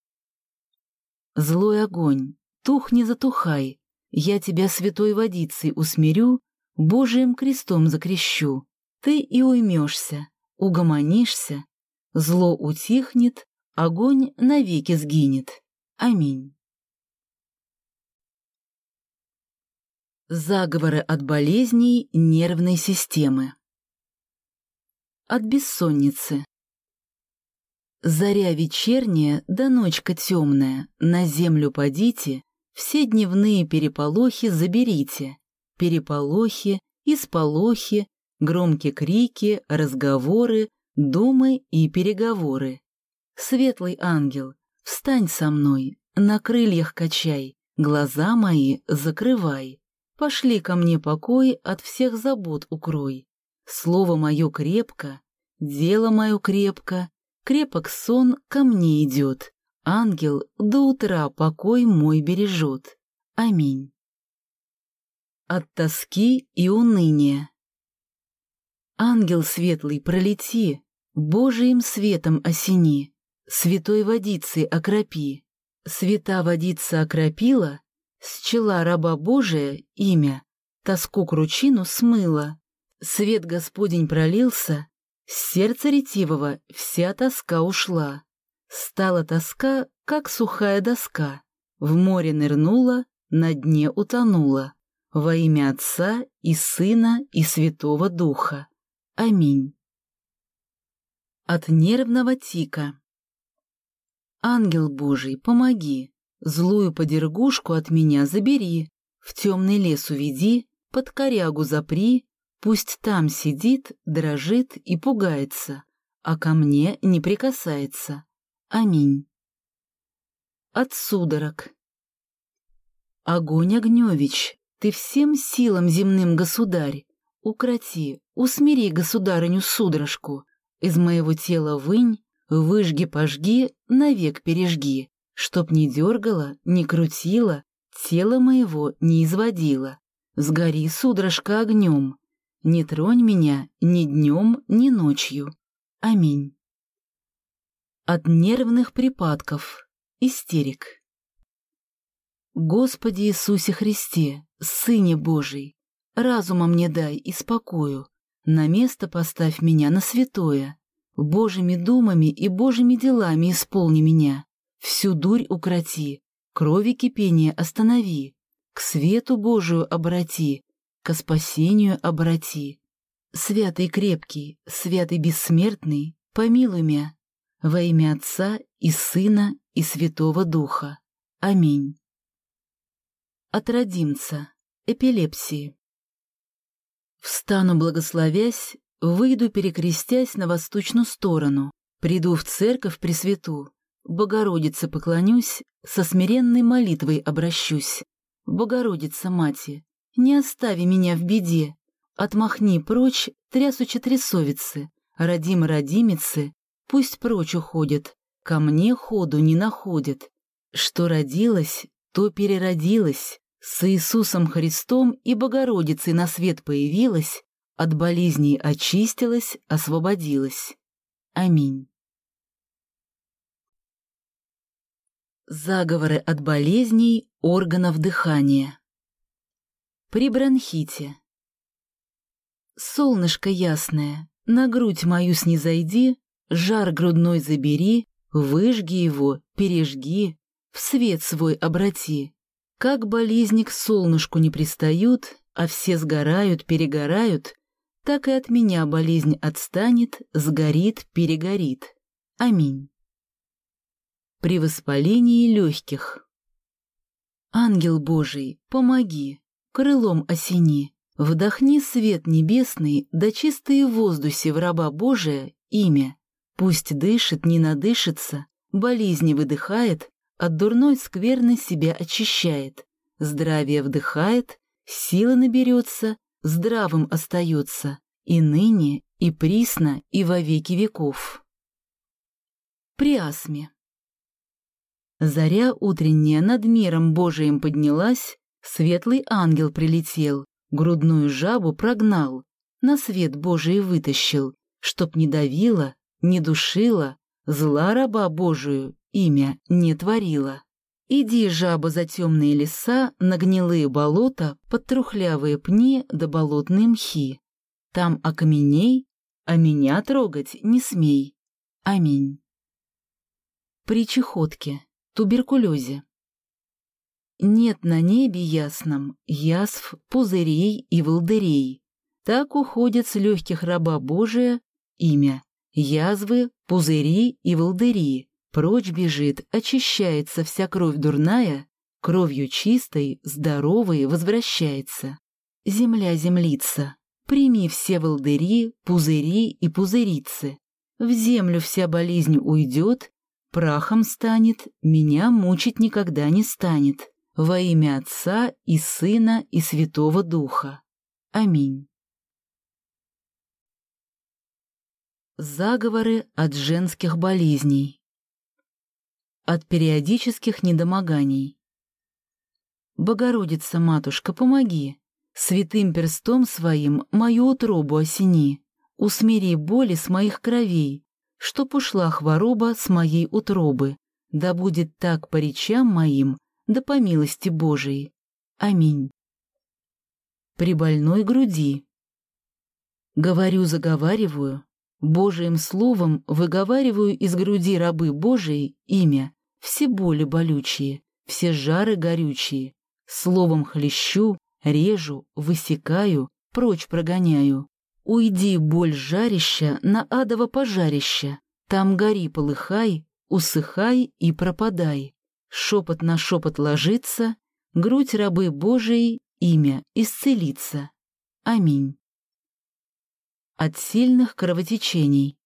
Злой огонь, тух не затухай, я тебя святой водицей усмирю, Божиим крестом закрещу, ты и уймешься, угомонишься, зло утихнет, огонь навеки сгинет. Аминь. Заговоры от болезней нервной системы. От бессонницы. Заря вечерняя да ночка темная, на землю подите, все дневные переполохи заберите. Переполохи, исполохи, громкие крики, разговоры, думы и переговоры. Светлый ангел, встань со мной, на крыльях качай, глаза мои закрывай. Пошли ко мне покой, от всех забот укрой. Слово мое крепко, дело мое крепко, крепок сон ко мне идет. Ангел до утра покой мой бережет. Аминь. От тоски и уныния. Ангел светлый, пролети, Божиим светом осени, Святой водицей окропи. Свята водица окропила, Счела раба Божия имя, Тоску кручину смыла. Свет Господень пролился, С сердца ретивого вся тоска ушла. Стала тоска, как сухая доска, В море нырнула, на дне утонула. Во имя Отца и Сына и Святого Духа. Аминь. От нервного тика. Ангел Божий, помоги, злую подергушку от меня забери, в темный лес уведи, под корягу запри, пусть там сидит, дрожит и пугается, а ко мне не прикасается. Аминь. От судорог. Огонь Огневич, ты всем силам земным государь, укроти, усмири государыню судорожку, из моего тела вынь, выжги-пожги, навек пережги, чтоб не дергала, не крутила, тело моего не изводила. Сгори, судорожка, огнем, не тронь меня ни днем, ни ночью. Аминь. От нервных припадков. Истерик. Господи Иисусе Христе, Сыне Божий, разума мне дай и спокою, на место поставь меня на святое, Божьими думами и Божьими делами исполни меня, всю дурь укроти, крови кипения останови, к свету Божию обрати, ко спасению обрати. Святый крепкий, святый бессмертный, помилуй меня, во имя Отца и Сына и Святого Духа. Аминь от родимца, эпилепсии. Встану благословясь, выйду перекрестясь на восточную сторону, приду в церковь Пресвету, Богородице поклонюсь, со смиренной молитвой обращусь. Богородица, Мати, не остави меня в беде, отмахни прочь трясучи трясовицы, родимы родимицы, пусть прочь уходят, ко мне ходу не находят. Что родилось, то переродилось, с Иисусом Христом и Богородицей на свет появилась, от болезней очистилась, освободилась. Аминь. Заговоры от болезней органов дыхания. При бронхите. Солнышко ясное, на грудь мою снизойди, жар грудной забери, выжги его, пережги, в свет свой обрати. Как болезни к солнышку не пристают, а все сгорают, перегорают, так и от меня болезнь отстанет, сгорит, перегорит. Аминь. При воспалении легких. Ангел Божий, помоги, крылом осени, вдохни свет небесный, да чистые воздухе в раба Божия имя. Пусть дышит, не надышится, болезни выдыхает, от дурной скверны себя очищает, здравие вдыхает, сила наберется, здравым остается, и ныне, и присно, и во веки веков. При астме. Заря утренняя над миром Божиим поднялась, светлый ангел прилетел, грудную жабу прогнал, на свет Божий вытащил, чтоб не давила, не душила, зла раба Божию имя не творила. Иди, жаба, за темные леса, на гнилые болота, под трухлявые пни да болотные мхи. Там окаменей, а меня трогать не смей. Аминь. При чехотке, туберкулезе. Нет на небе ясном язв, пузырей и волдырей. Так уходит с легких раба Божия имя, язвы, пузыри и волдыри. Прочь бежит, очищается вся кровь дурная, кровью чистой, здоровой возвращается. Земля землица, прими все волдыри, пузыри и пузырицы. В землю вся болезнь уйдет, прахом станет, меня мучить никогда не станет. Во имя Отца и Сына и Святого Духа. Аминь. Заговоры от женских болезней. От периодических недомоганий. Богородица, Матушка, помоги. Святым перстом своим мою утробу осени. Усмири боли с моих кровей, чтоб ушла хвороба с моей утробы. Да будет так по речам моим, да по милости Божией. Аминь. При больной груди. Говорю-заговариваю, Божиим словом выговариваю из груди рабы Божией имя, все боли болючие, все жары горючие, словом хлещу, режу, высекаю, прочь прогоняю. Уйди, боль жарища, на адово пожарище, там гори полыхай, усыхай и пропадай. Шепот на шепот ложится, грудь рабы Божией, имя исцелится. Аминь. От сильных кровотечений.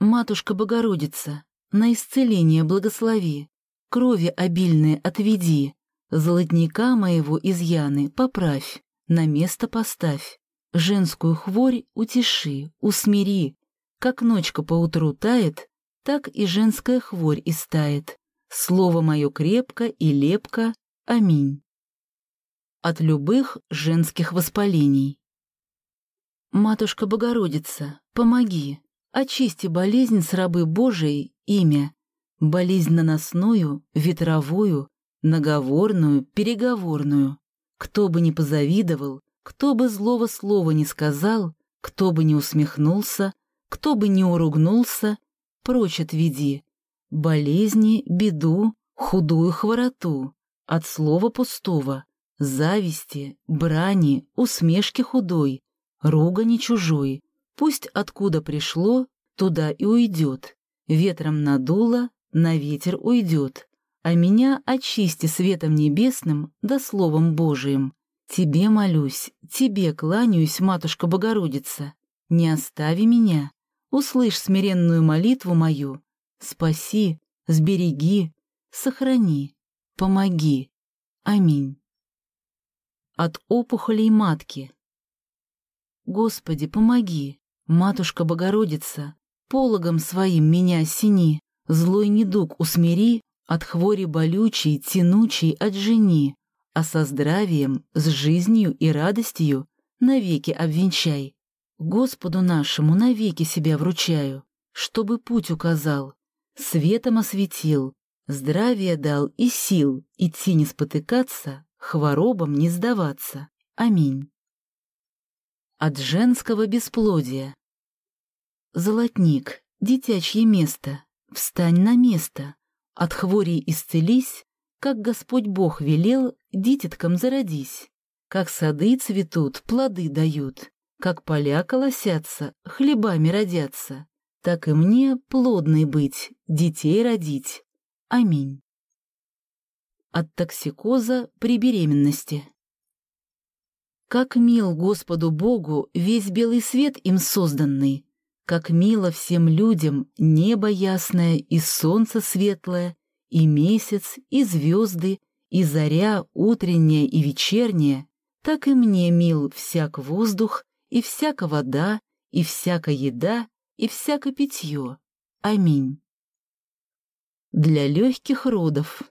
Матушка Богородица, на исцеление благослови, крови обильные отведи, золотника моего изъяны поправь, на место поставь, женскую хворь утеши, усмири, как ночка поутру тает, так и женская хворь истает. Слово мое крепко и лепко. Аминь. От любых женских воспалений. Матушка Богородица, помоги, очисти болезнь с рабы Божией имя, болезнь наносную, ветровую, наговорную, переговорную. Кто бы ни позавидовал, кто бы злого слова не сказал, кто бы не усмехнулся, кто бы не уругнулся, прочь отведи, болезни, беду, худую хвороту, от слова пустого, зависти, брани, усмешки худой, ругани чужой, пусть откуда пришло, туда и уйдет, ветром надуло, на ветер уйдет, а меня очисти светом небесным да словом Божиим. Тебе молюсь, тебе кланяюсь, Матушка Богородица, не остави меня, услышь смиренную молитву мою, Спаси, сбереги, сохрани, помоги. Аминь. От опухолей матки. Господи, помоги, Матушка Богородица, пологом своим меня осени, злой недуг усмири, от хвори болючей, тянучей отжени, а со здравием, с жизнью и радостью навеки обвенчай. Господу нашему навеки себя вручаю, чтобы путь указал, светом осветил, здравия дал и сил идти не спотыкаться, хворобам не сдаваться. Аминь. От женского бесплодия. Золотник, дитячье место, встань на место, от хворей исцелись, как Господь Бог велел, дитяткам зародись. Как сады цветут, плоды дают, как поля колосятся, хлебами родятся так и мне плодной быть, детей родить. Аминь. От токсикоза при беременности. Как мил Господу Богу весь белый свет им созданный, как мило всем людям небо ясное и солнце светлое, и месяц, и звезды, и заря утренняя и вечерняя, так и мне мил всяк воздух, и всяка вода, и всяка еда, и всяко питье. Аминь. Для легких родов.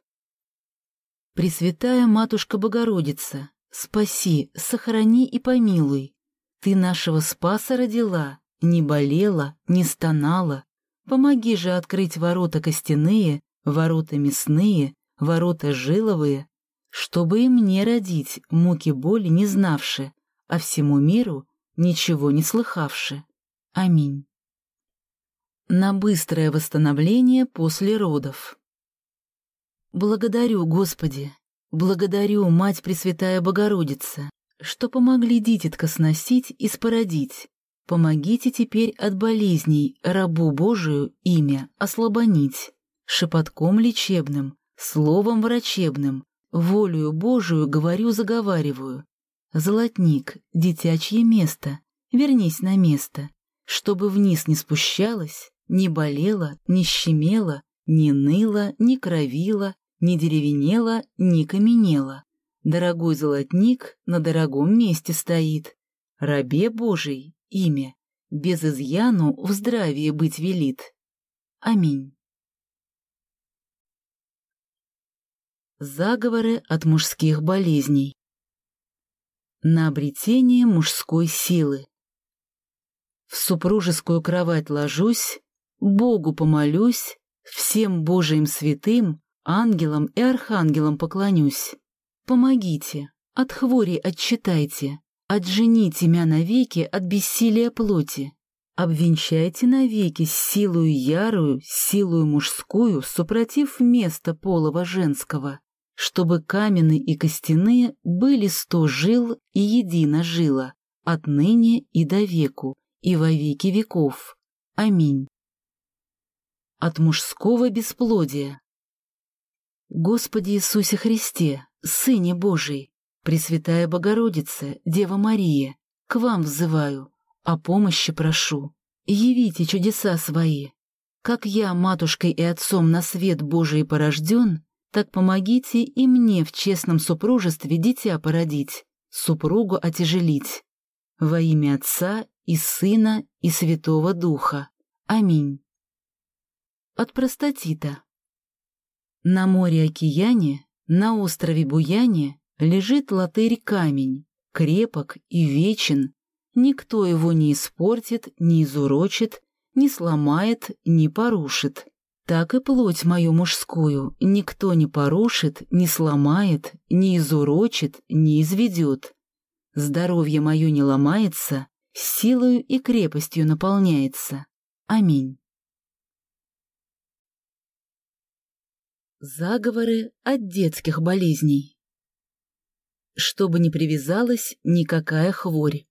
Пресвятая Матушка Богородица, спаси, сохрани и помилуй. Ты нашего Спаса родила, не болела, не стонала. Помоги же открыть ворота костяные, ворота мясные, ворота жиловые, чтобы и мне родить муки боли не знавши, а всему миру ничего не слыхавши. Аминь на быстрое восстановление после родов. Благодарю, Господи, благодарю, Мать Пресвятая Богородица, что помогли дитятка сносить и спородить. Помогите теперь от болезней рабу Божию имя ослабонить, шепотком лечебным, словом врачебным, волею Божию говорю-заговариваю. Золотник, дитячье место, вернись на место, чтобы вниз не спущалась, не болела, не щемела, не ныла, не кровила, не деревенела, не каменела. Дорогой золотник на дорогом месте стоит. Рабе Божий имя, без изъяну в здравии быть велит. Аминь. Заговоры от мужских болезней. На обретение мужской силы. В супружескую кровать ложусь, Богу помолюсь, всем Божиим святым, ангелам и архангелам поклонюсь. Помогите, от хвори отчитайте, Отжените мя навеки от бессилия плоти. Обвенчайте навеки силою ярую, силою мужскую, супротив места полого женского, чтобы каменные и костяные были сто жил и едино жила, отныне и до веку, и во веки веков. Аминь. От мужского бесплодия. Господи Иисусе Христе, Сыне Божий, Пресвятая Богородица, Дева Мария, к вам взываю, о помощи прошу. Явите чудеса свои. Как я матушкой и отцом на свет Божий порожден, так помогите и мне в честном супружестве дитя породить, супругу отяжелить. Во имя Отца и Сына и Святого Духа. Аминь. От простатита. На море-океане, на острове Буяне Лежит латырь камень, крепок и вечен, никто его не испортит, не изурочит, не сломает, не порушит. Так и плоть мою мужскую никто не порушит, не сломает, не изурочит, не изведет. Здоровье мое не ломается, силою и крепостью наполняется. Аминь. Заговоры от детских болезней. Чтобы не привязалась никакая хворь.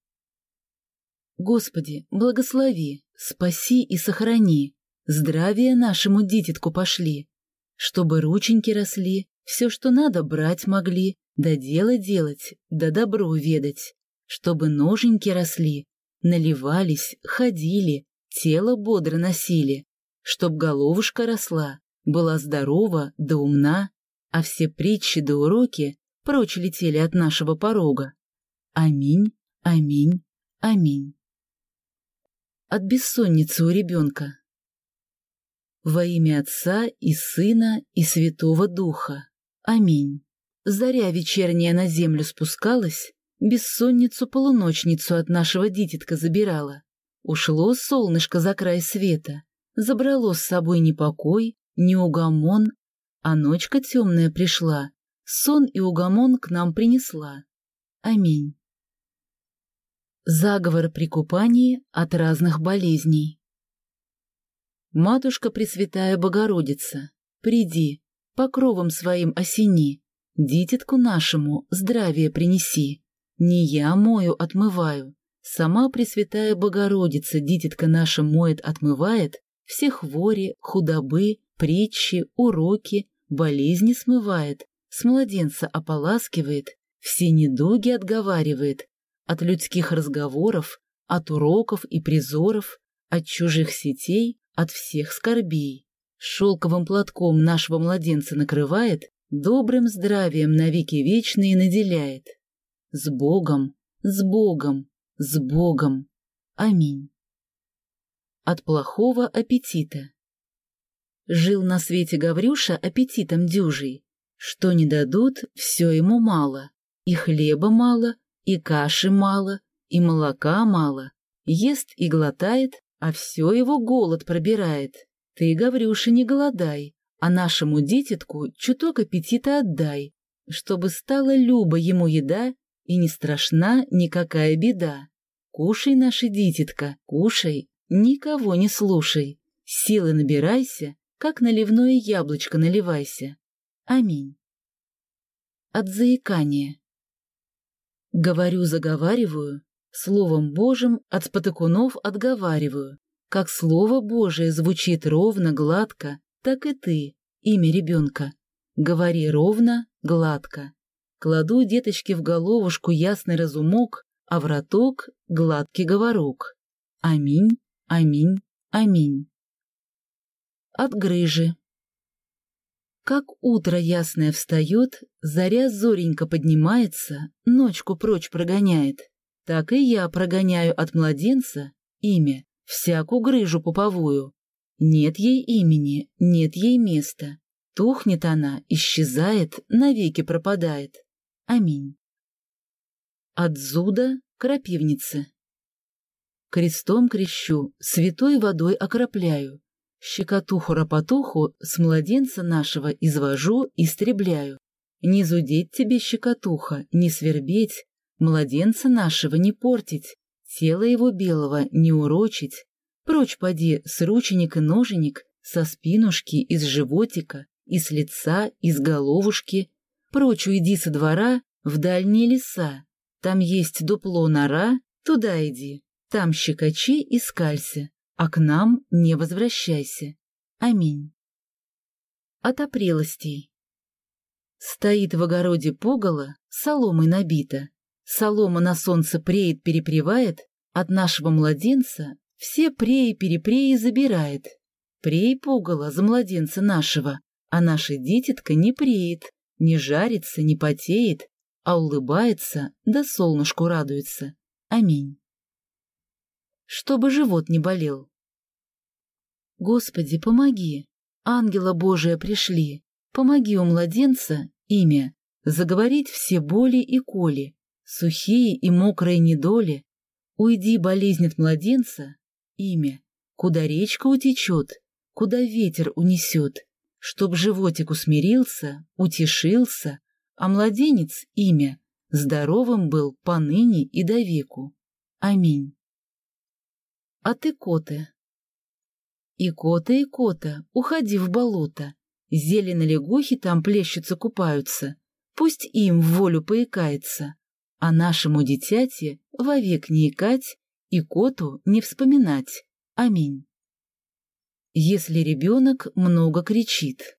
Господи, благослови, спаси и сохрани, здравие нашему дитятку пошли, чтобы рученьки росли, все, что надо, брать могли, да дело делать, да добро ведать, чтобы ноженьки росли, наливались, ходили, тело бодро носили, чтоб головушка росла, была здорова да умна, а все притчи да уроки прочь летели от нашего порога. Аминь, аминь, аминь. От бессонницы у ребенка. Во имя Отца и Сына и Святого Духа. Аминь. Заря вечерняя на землю спускалась, бессонницу-полуночницу от нашего дитятка забирала. Ушло солнышко за край света, забрало с собой ни покой, ни угомон, а ночка темная пришла, сон и угомон к нам принесла. Аминь. Заговор при купании от разных болезней. Матушка Пресвятая Богородица, приди, покровом своим осени, дитятку нашему здравие принеси. Не я мою отмываю, сама Пресвятая Богородица дитятка наша моет отмывает, все хвори, худобы, притчи, уроки, болезни смывает, с младенца ополаскивает, все недуги отговаривает, от людских разговоров, от уроков и призоров, от чужих сетей, от всех скорбей. Шелковым платком нашего младенца накрывает, добрым здравием навеки вечные наделяет. С Богом, с Богом, с Богом. Аминь. От плохого аппетита. Жил на свете Гаврюша аппетитом дюжий, что не дадут, все ему мало. И хлеба мало, и каши мало, и молока мало. Ест и глотает, а все его голод пробирает. Ты, Гаврюша, не голодай, а нашему дитятку чуток аппетита отдай, чтобы стала люба ему еда и не страшна никакая беда. Кушай, наша дитятка, кушай, никого не слушай. Силы набирайся, как наливное яблочко наливайся. Аминь. От заикания. Говорю-заговариваю, Словом Божьим от спотыкунов отговариваю. Как Слово Божие звучит ровно, гладко, так и ты, имя ребенка. Говори ровно, гладко. Кладу деточке в головушку ясный разумок, а в роток — гладкий говорок. Аминь, аминь, аминь. От грыжи. Как утро ясное встает, заря зоренько поднимается, ночку прочь прогоняет. Так и я прогоняю от младенца имя, всякую грыжу пуповую. Нет ей имени, нет ей места. Тухнет она, исчезает, навеки пропадает. Аминь. От зуда крапивницы. Крестом крещу, святой водой окропляю, Щекотуху-рапотуху с младенца нашего извожу, истребляю. Не зудеть тебе, щекотуха, не свербеть, младенца нашего не портить, тело его белого не урочить. Прочь поди срученик и ноженик, со спинушки, из животика, из лица, из головушки. Прочь уйди со двора в дальние леса. Там есть дупло нора, туда иди, там щекочи и скалься а к нам не возвращайся. Аминь. От опрелостей. Стоит в огороде пугало, соломой набита. Солома на солнце преет перепревает, от нашего младенца все преи-перепреи забирает. Прей пугало за младенца нашего, а наша дитятка не преет, не жарится, не потеет, а улыбается, да солнышку радуется. Аминь чтобы живот не болел. Господи, помоги! Ангела Божия пришли. Помоги у младенца, имя, заговорить все боли и коли, сухие и мокрые недоли. Уйди, болезнь от младенца, имя, куда речка утечет, куда ветер унесет, чтоб животик усмирился, утешился, а младенец, имя, здоровым был поныне и до веку. Аминь а ты коты. И кота, и кота, уходи в болото. Зелено лягухи там плещутся, купаются. Пусть им в волю поикается. А нашему дитяте вовек не икать и коту не вспоминать. Аминь. Если ребенок много кричит.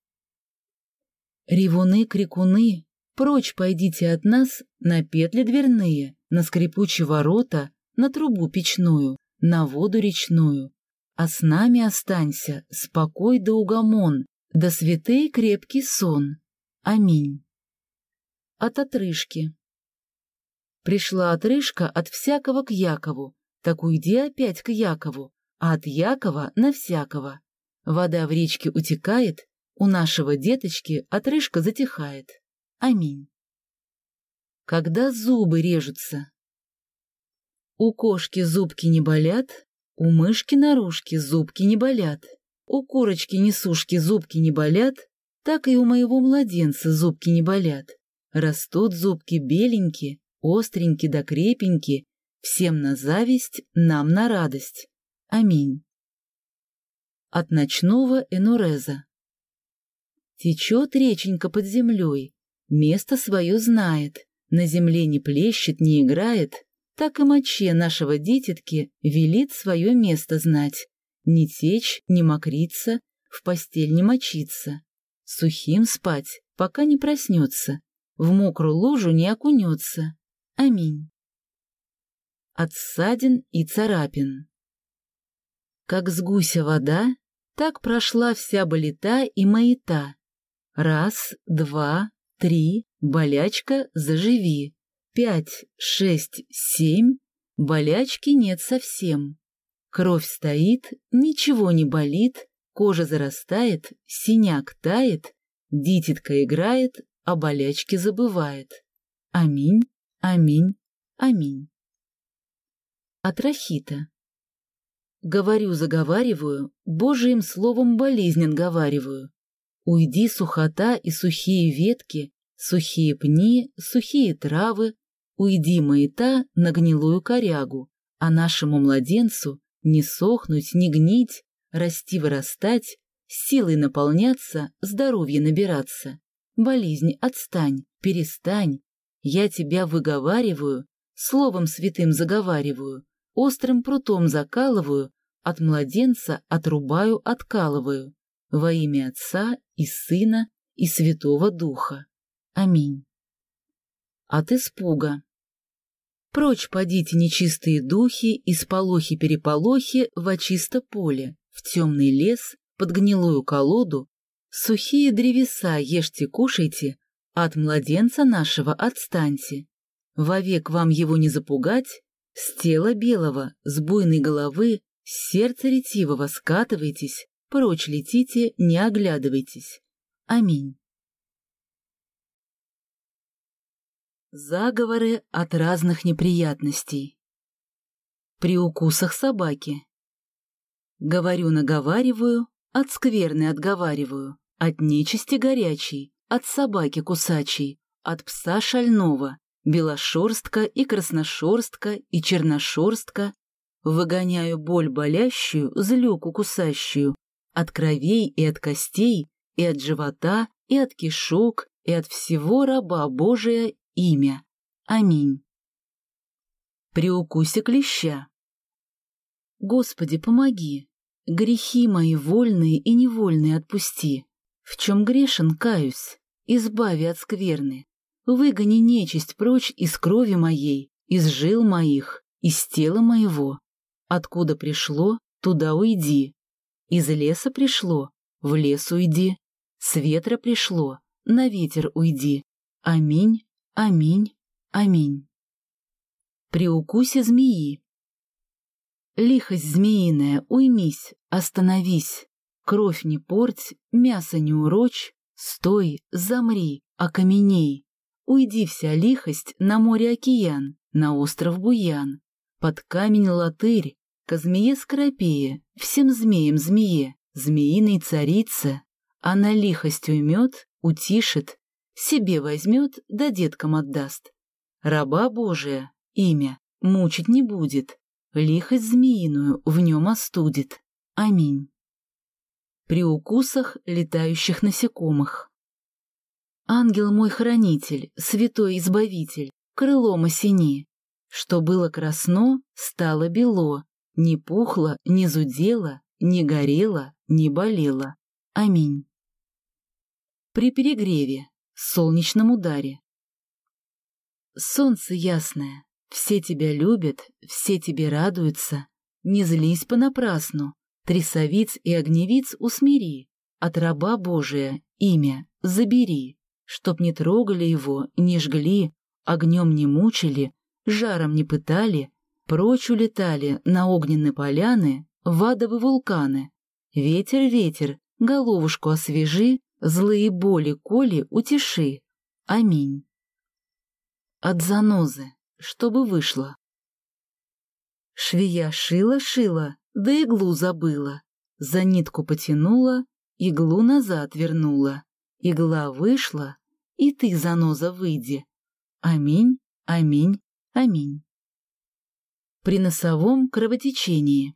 Ревуны-крикуны, прочь пойдите от нас на петли дверные, на скрипучие ворота, на трубу печную, на воду речную. А с нами останься, спокой да угомон, да святый крепкий сон. Аминь. От отрыжки. Пришла отрыжка от всякого к Якову, так уйди опять к Якову, а от Якова на всякого. Вода в речке утекает, у нашего деточки отрыжка затихает. Аминь. Когда зубы режутся, у кошки зубки не болят, у мышки наружки зубки не болят, у курочки несушки зубки не болят, так и у моего младенца зубки не болят. Растут зубки беленькие, остренькие да крепенькие, всем на зависть, нам на радость. Аминь. От ночного энуреза. Течет реченька под землей, место свое знает, на земле не плещет, не играет, так и моче нашего дитятки велит свое место знать. Не течь, не мокриться, в постель не мочиться. Сухим спать, пока не проснется, в мокрую лужу не окунется. Аминь. От и царапин. Как с гуся вода, так прошла вся болита и маята. Раз, два, три, болячка, заживи пять, шесть, семь, болячки нет совсем. Кровь стоит, ничего не болит, кожа зарастает, синяк тает, дитятка играет, а болячки забывает. Аминь, аминь, аминь. Атрахита. Говорю-заговариваю, Божиим словом болезнь отговариваю. Уйди сухота и сухие ветки, сухие пни, сухие травы, Уйди, маята, на гнилую корягу, а нашему младенцу не сохнуть, не гнить, расти-вырастать, силой наполняться, здоровье набираться. Болезнь, отстань, перестань. Я тебя выговариваю, словом святым заговариваю, острым прутом закалываю, от младенца отрубаю, откалываю, во имя Отца и Сына и Святого Духа. Аминь. От испуга. Прочь подите нечистые духи и сполохи-переполохи во чисто поле, в темный лес, под гнилую колоду, сухие древеса ешьте-кушайте, от младенца нашего отстаньте. Вовек вам его не запугать, с тела белого, с буйной головы, с сердца ретивого скатывайтесь, прочь летите, не оглядывайтесь. Аминь. Заговоры от разных неприятностей. При укусах собаки. Говорю-наговариваю, от скверны отговариваю, от нечисти горячей, от собаки кусачей, от пса шального, белошерстка и красношерстка и черношерстка, выгоняю боль болящую, злюку кусащую, от кровей и от костей, и от живота, и от кишок, и от всего раба Божия имя. Аминь. При укусе клеща. Господи, помоги, грехи мои вольные и невольные отпусти. В чем грешен, каюсь, избави от скверны. Выгони нечисть прочь из крови моей, из жил моих, из тела моего. Откуда пришло, туда уйди. Из леса пришло, в лес уйди. С ветра пришло, на ветер уйди. Аминь, аминь, аминь. При укусе змеи. Лихость змеиная, уймись, остановись. Кровь не порть, мясо не урочь. Стой, замри, окаменей. Уйди вся лихость на море-океан, на остров Буян. Под камень латырь, ко змее скоропее, всем змеям змее, змеиной царица. Она лихость уймет, утишит, себе возьмет, да деткам отдаст. Раба Божия, имя, мучить не будет, лихость змеиную в нем остудит. Аминь. При укусах летающих насекомых. Ангел мой хранитель, святой избавитель, крылом осени. Что было красно, стало бело, не пухло, не зудело, не горело, не болело. Аминь. При перегреве, солнечном ударе. Солнце ясное, все тебя любят, все тебе радуются. Не злись понапрасну, трясовиц и огневиц усмири, от раба Божия имя забери, чтоб не трогали его, не жгли, огнем не мучили, жаром не пытали, прочь улетали на огненные поляны, в адовы вулканы. Ветер, ветер, головушку освежи, злые боли коли утеши. Аминь. От занозы, чтобы вышло. Швея шила-шила, да иглу забыла. За нитку потянула, иглу назад вернула. Игла вышла, и ты, заноза, выйди. Аминь, аминь, аминь. При носовом кровотечении.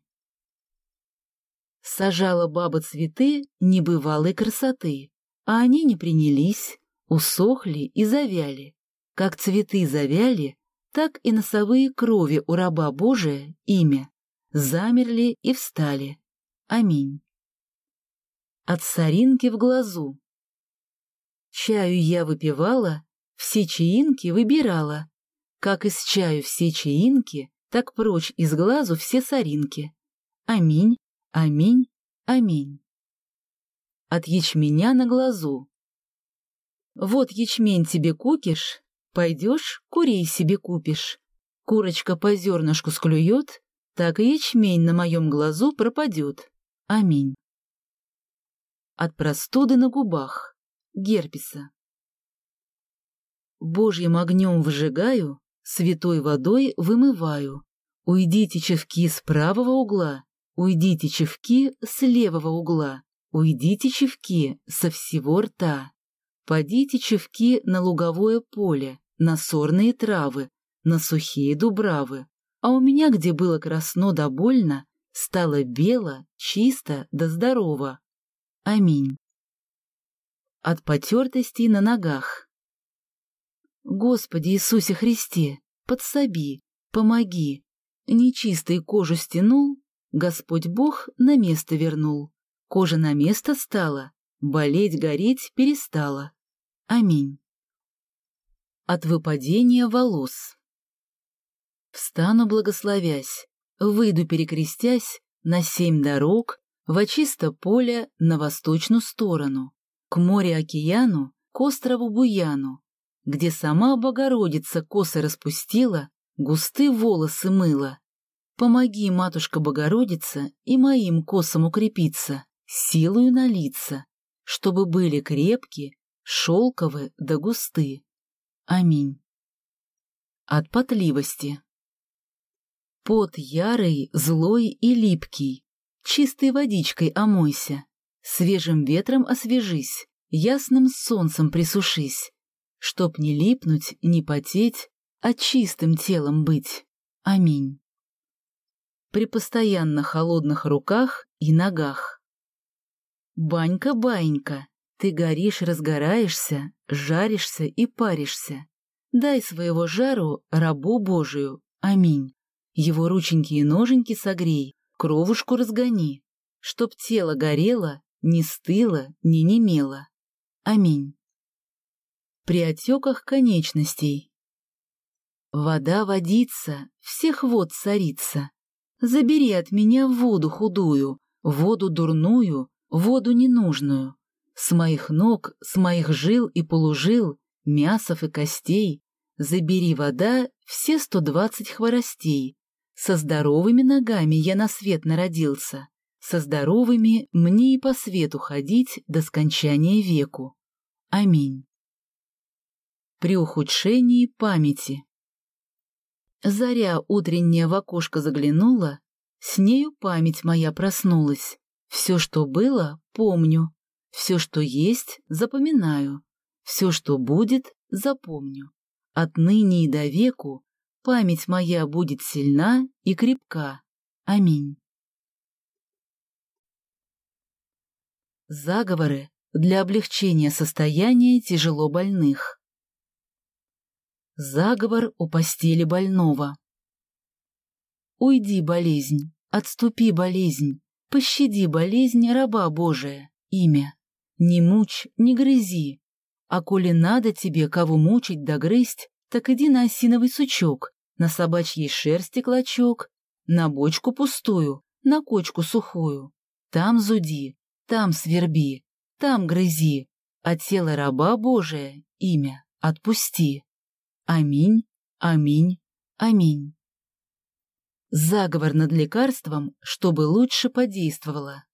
Сажала баба цветы небывалой красоты, а они не принялись, усохли и завяли. Как цветы завяли, так и носовые крови у раба Божия имя замерли и встали. Аминь. От соринки в глазу. Чаю я выпивала, все чаинки выбирала. Как из чаю все чаинки, так прочь из глазу все соринки. Аминь, аминь, аминь. От ячменя на глазу. Вот ячмень тебе кукиш, пойдешь, курей себе купишь. Курочка по зернышку склюет, так и ячмень на моем глазу пропадет. Аминь. От простуды на губах. Герпеса. Божьим огнем выжигаю, святой водой вымываю. Уйдите, чевки, с правого угла, уйдите, чевки, с левого угла, уйдите, чевки, со всего рта. Подите, чевки, на луговое поле, на сорные травы, на сухие дубравы, а у меня, где было красно да больно, стало бело, чисто да здорово. Аминь. От потертостей на ногах. Господи Иисусе Христе, подсоби, помоги. Нечистой кожу стянул, Господь Бог на место вернул. Кожа на место стала, болеть, гореть перестала. Аминь. От выпадения волос. Встану, благословясь, выйду, перекрестясь, на семь дорог, во чисто поле на восточную сторону, к морю-океану, к острову Буяну, где сама Богородица косы распустила, густы волосы мыла. Помоги, матушка Богородица, и моим косам укрепиться, силою налиться, чтобы были крепкие, шелковые да густы. Аминь. От потливости. Пот ярый, злой и липкий, чистой водичкой омойся, свежим ветром освежись, ясным солнцем присушись, чтоб не липнуть, не потеть, а чистым телом быть. Аминь. При постоянно холодных руках и ногах. Банька-банька, ты горишь, разгораешься, жаришься и паришься. Дай своего жару рабу Божию. Аминь. Его рученьки и ноженьки согрей, кровушку разгони, чтоб тело горело, не стыло, не немело. Аминь. При отеках конечностей. Вода водится, всех вод царица. Забери от меня воду худую, воду дурную, воду ненужную. С моих ног, с моих жил и полужил, мясов и костей, забери вода все сто двадцать хворостей. Со здоровыми ногами я на свет народился, со здоровыми мне и по свету ходить до скончания веку. Аминь. При ухудшении памяти. Заря утренняя в окошко заглянула, с нею память моя проснулась. Все, что было, помню. Все, что есть, запоминаю. Все, что будет, запомню. Отныне и до веку память моя будет сильна и крепка. Аминь. Заговоры для облегчения состояния тяжело больных. Заговор у постели больного. Уйди, болезнь, отступи, болезнь, пощади, болезнь, раба Божия, имя. Не мучь, не грызи. А коли надо тебе кого мучить да грызть, так иди на осиновый сучок, на собачьей шерсти клочок, на бочку пустую, на кочку сухую. Там зуди, там сверби, там грызи, а тело раба Божия, имя, отпусти. Аминь, аминь, аминь. Заговор над лекарством, чтобы лучше подействовало.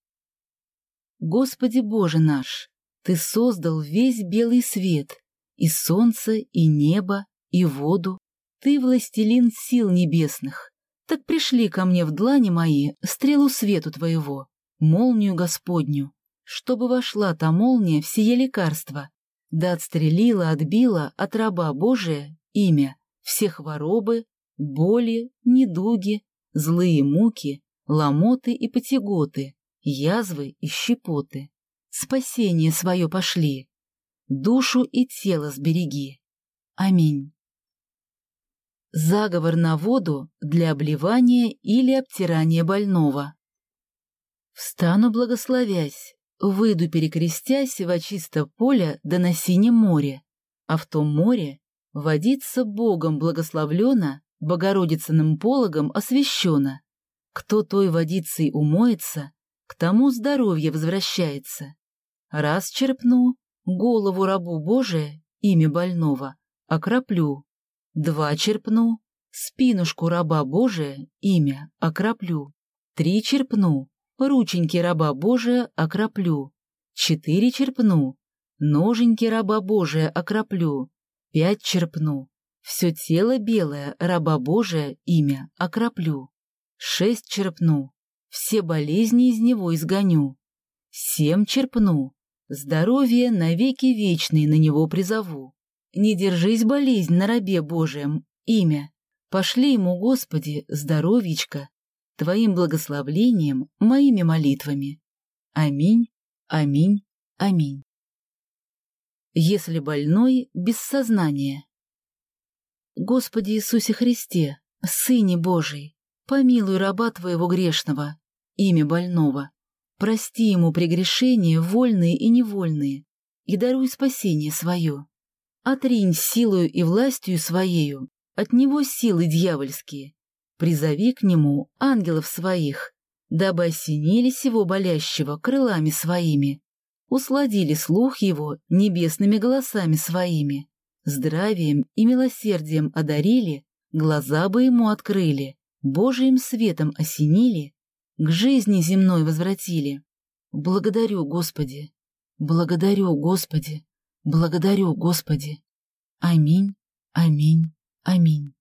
Господи Боже наш, Ты создал весь белый свет, и солнце, и небо, и воду. Ты властелин сил небесных. Так пришли ко мне в длани мои стрелу свету Твоего, молнию Господню, чтобы вошла та молния в сие лекарство, да отстрелила, отбила от раба Божия имя, все хворобы, боли, недуги, злые муки, ломоты и потяготы, язвы и щепоты. Спасение свое пошли, душу и тело сбереги. Аминь. Заговор на воду для обливания или обтирания больного. Встану, благословясь, выйду, перекрестясь во чисто поле да на синем море, а в том море водиться Богом благословлена, Богородицыным пологом освящена. Кто той водицей умоется, к тому здоровье возвращается. Раз черпну, голову рабу Божия, имя больного, окроплю. Два черпну, спинушку раба Божия, имя, окроплю. Три черпну, рученьки раба Божия, окроплю. Четыре черпну, ноженьки раба Божия, окроплю. Пять черпну, все тело белое, раба Божия, имя, окроплю. Шесть черпну, все болезни из него изгоню. Семь черпну, здоровье навеки вечные на него призову. Не держись, болезнь, на рабе Божием, имя. Пошли ему, Господи, здоровьечко, Твоим благословлением, моими молитвами. Аминь, аминь, аминь. Если больной без сознания. Господи Иисусе Христе, Сыне Божий, помилуй раба Твоего грешного, имя больного, прости ему прегрешения вольные и невольные, и даруй спасение свое. Отринь силою и властью своею от него силы дьявольские, призови к нему ангелов своих, дабы осенили сего болящего крылами своими, усладили слух его небесными голосами своими, здравием и милосердием одарили, глаза бы ему открыли, Божиим светом осенили, к жизни земной возвратили. Благодарю, Господи, благодарю, Господи, благодарю, Господи. Аминь, аминь, аминь.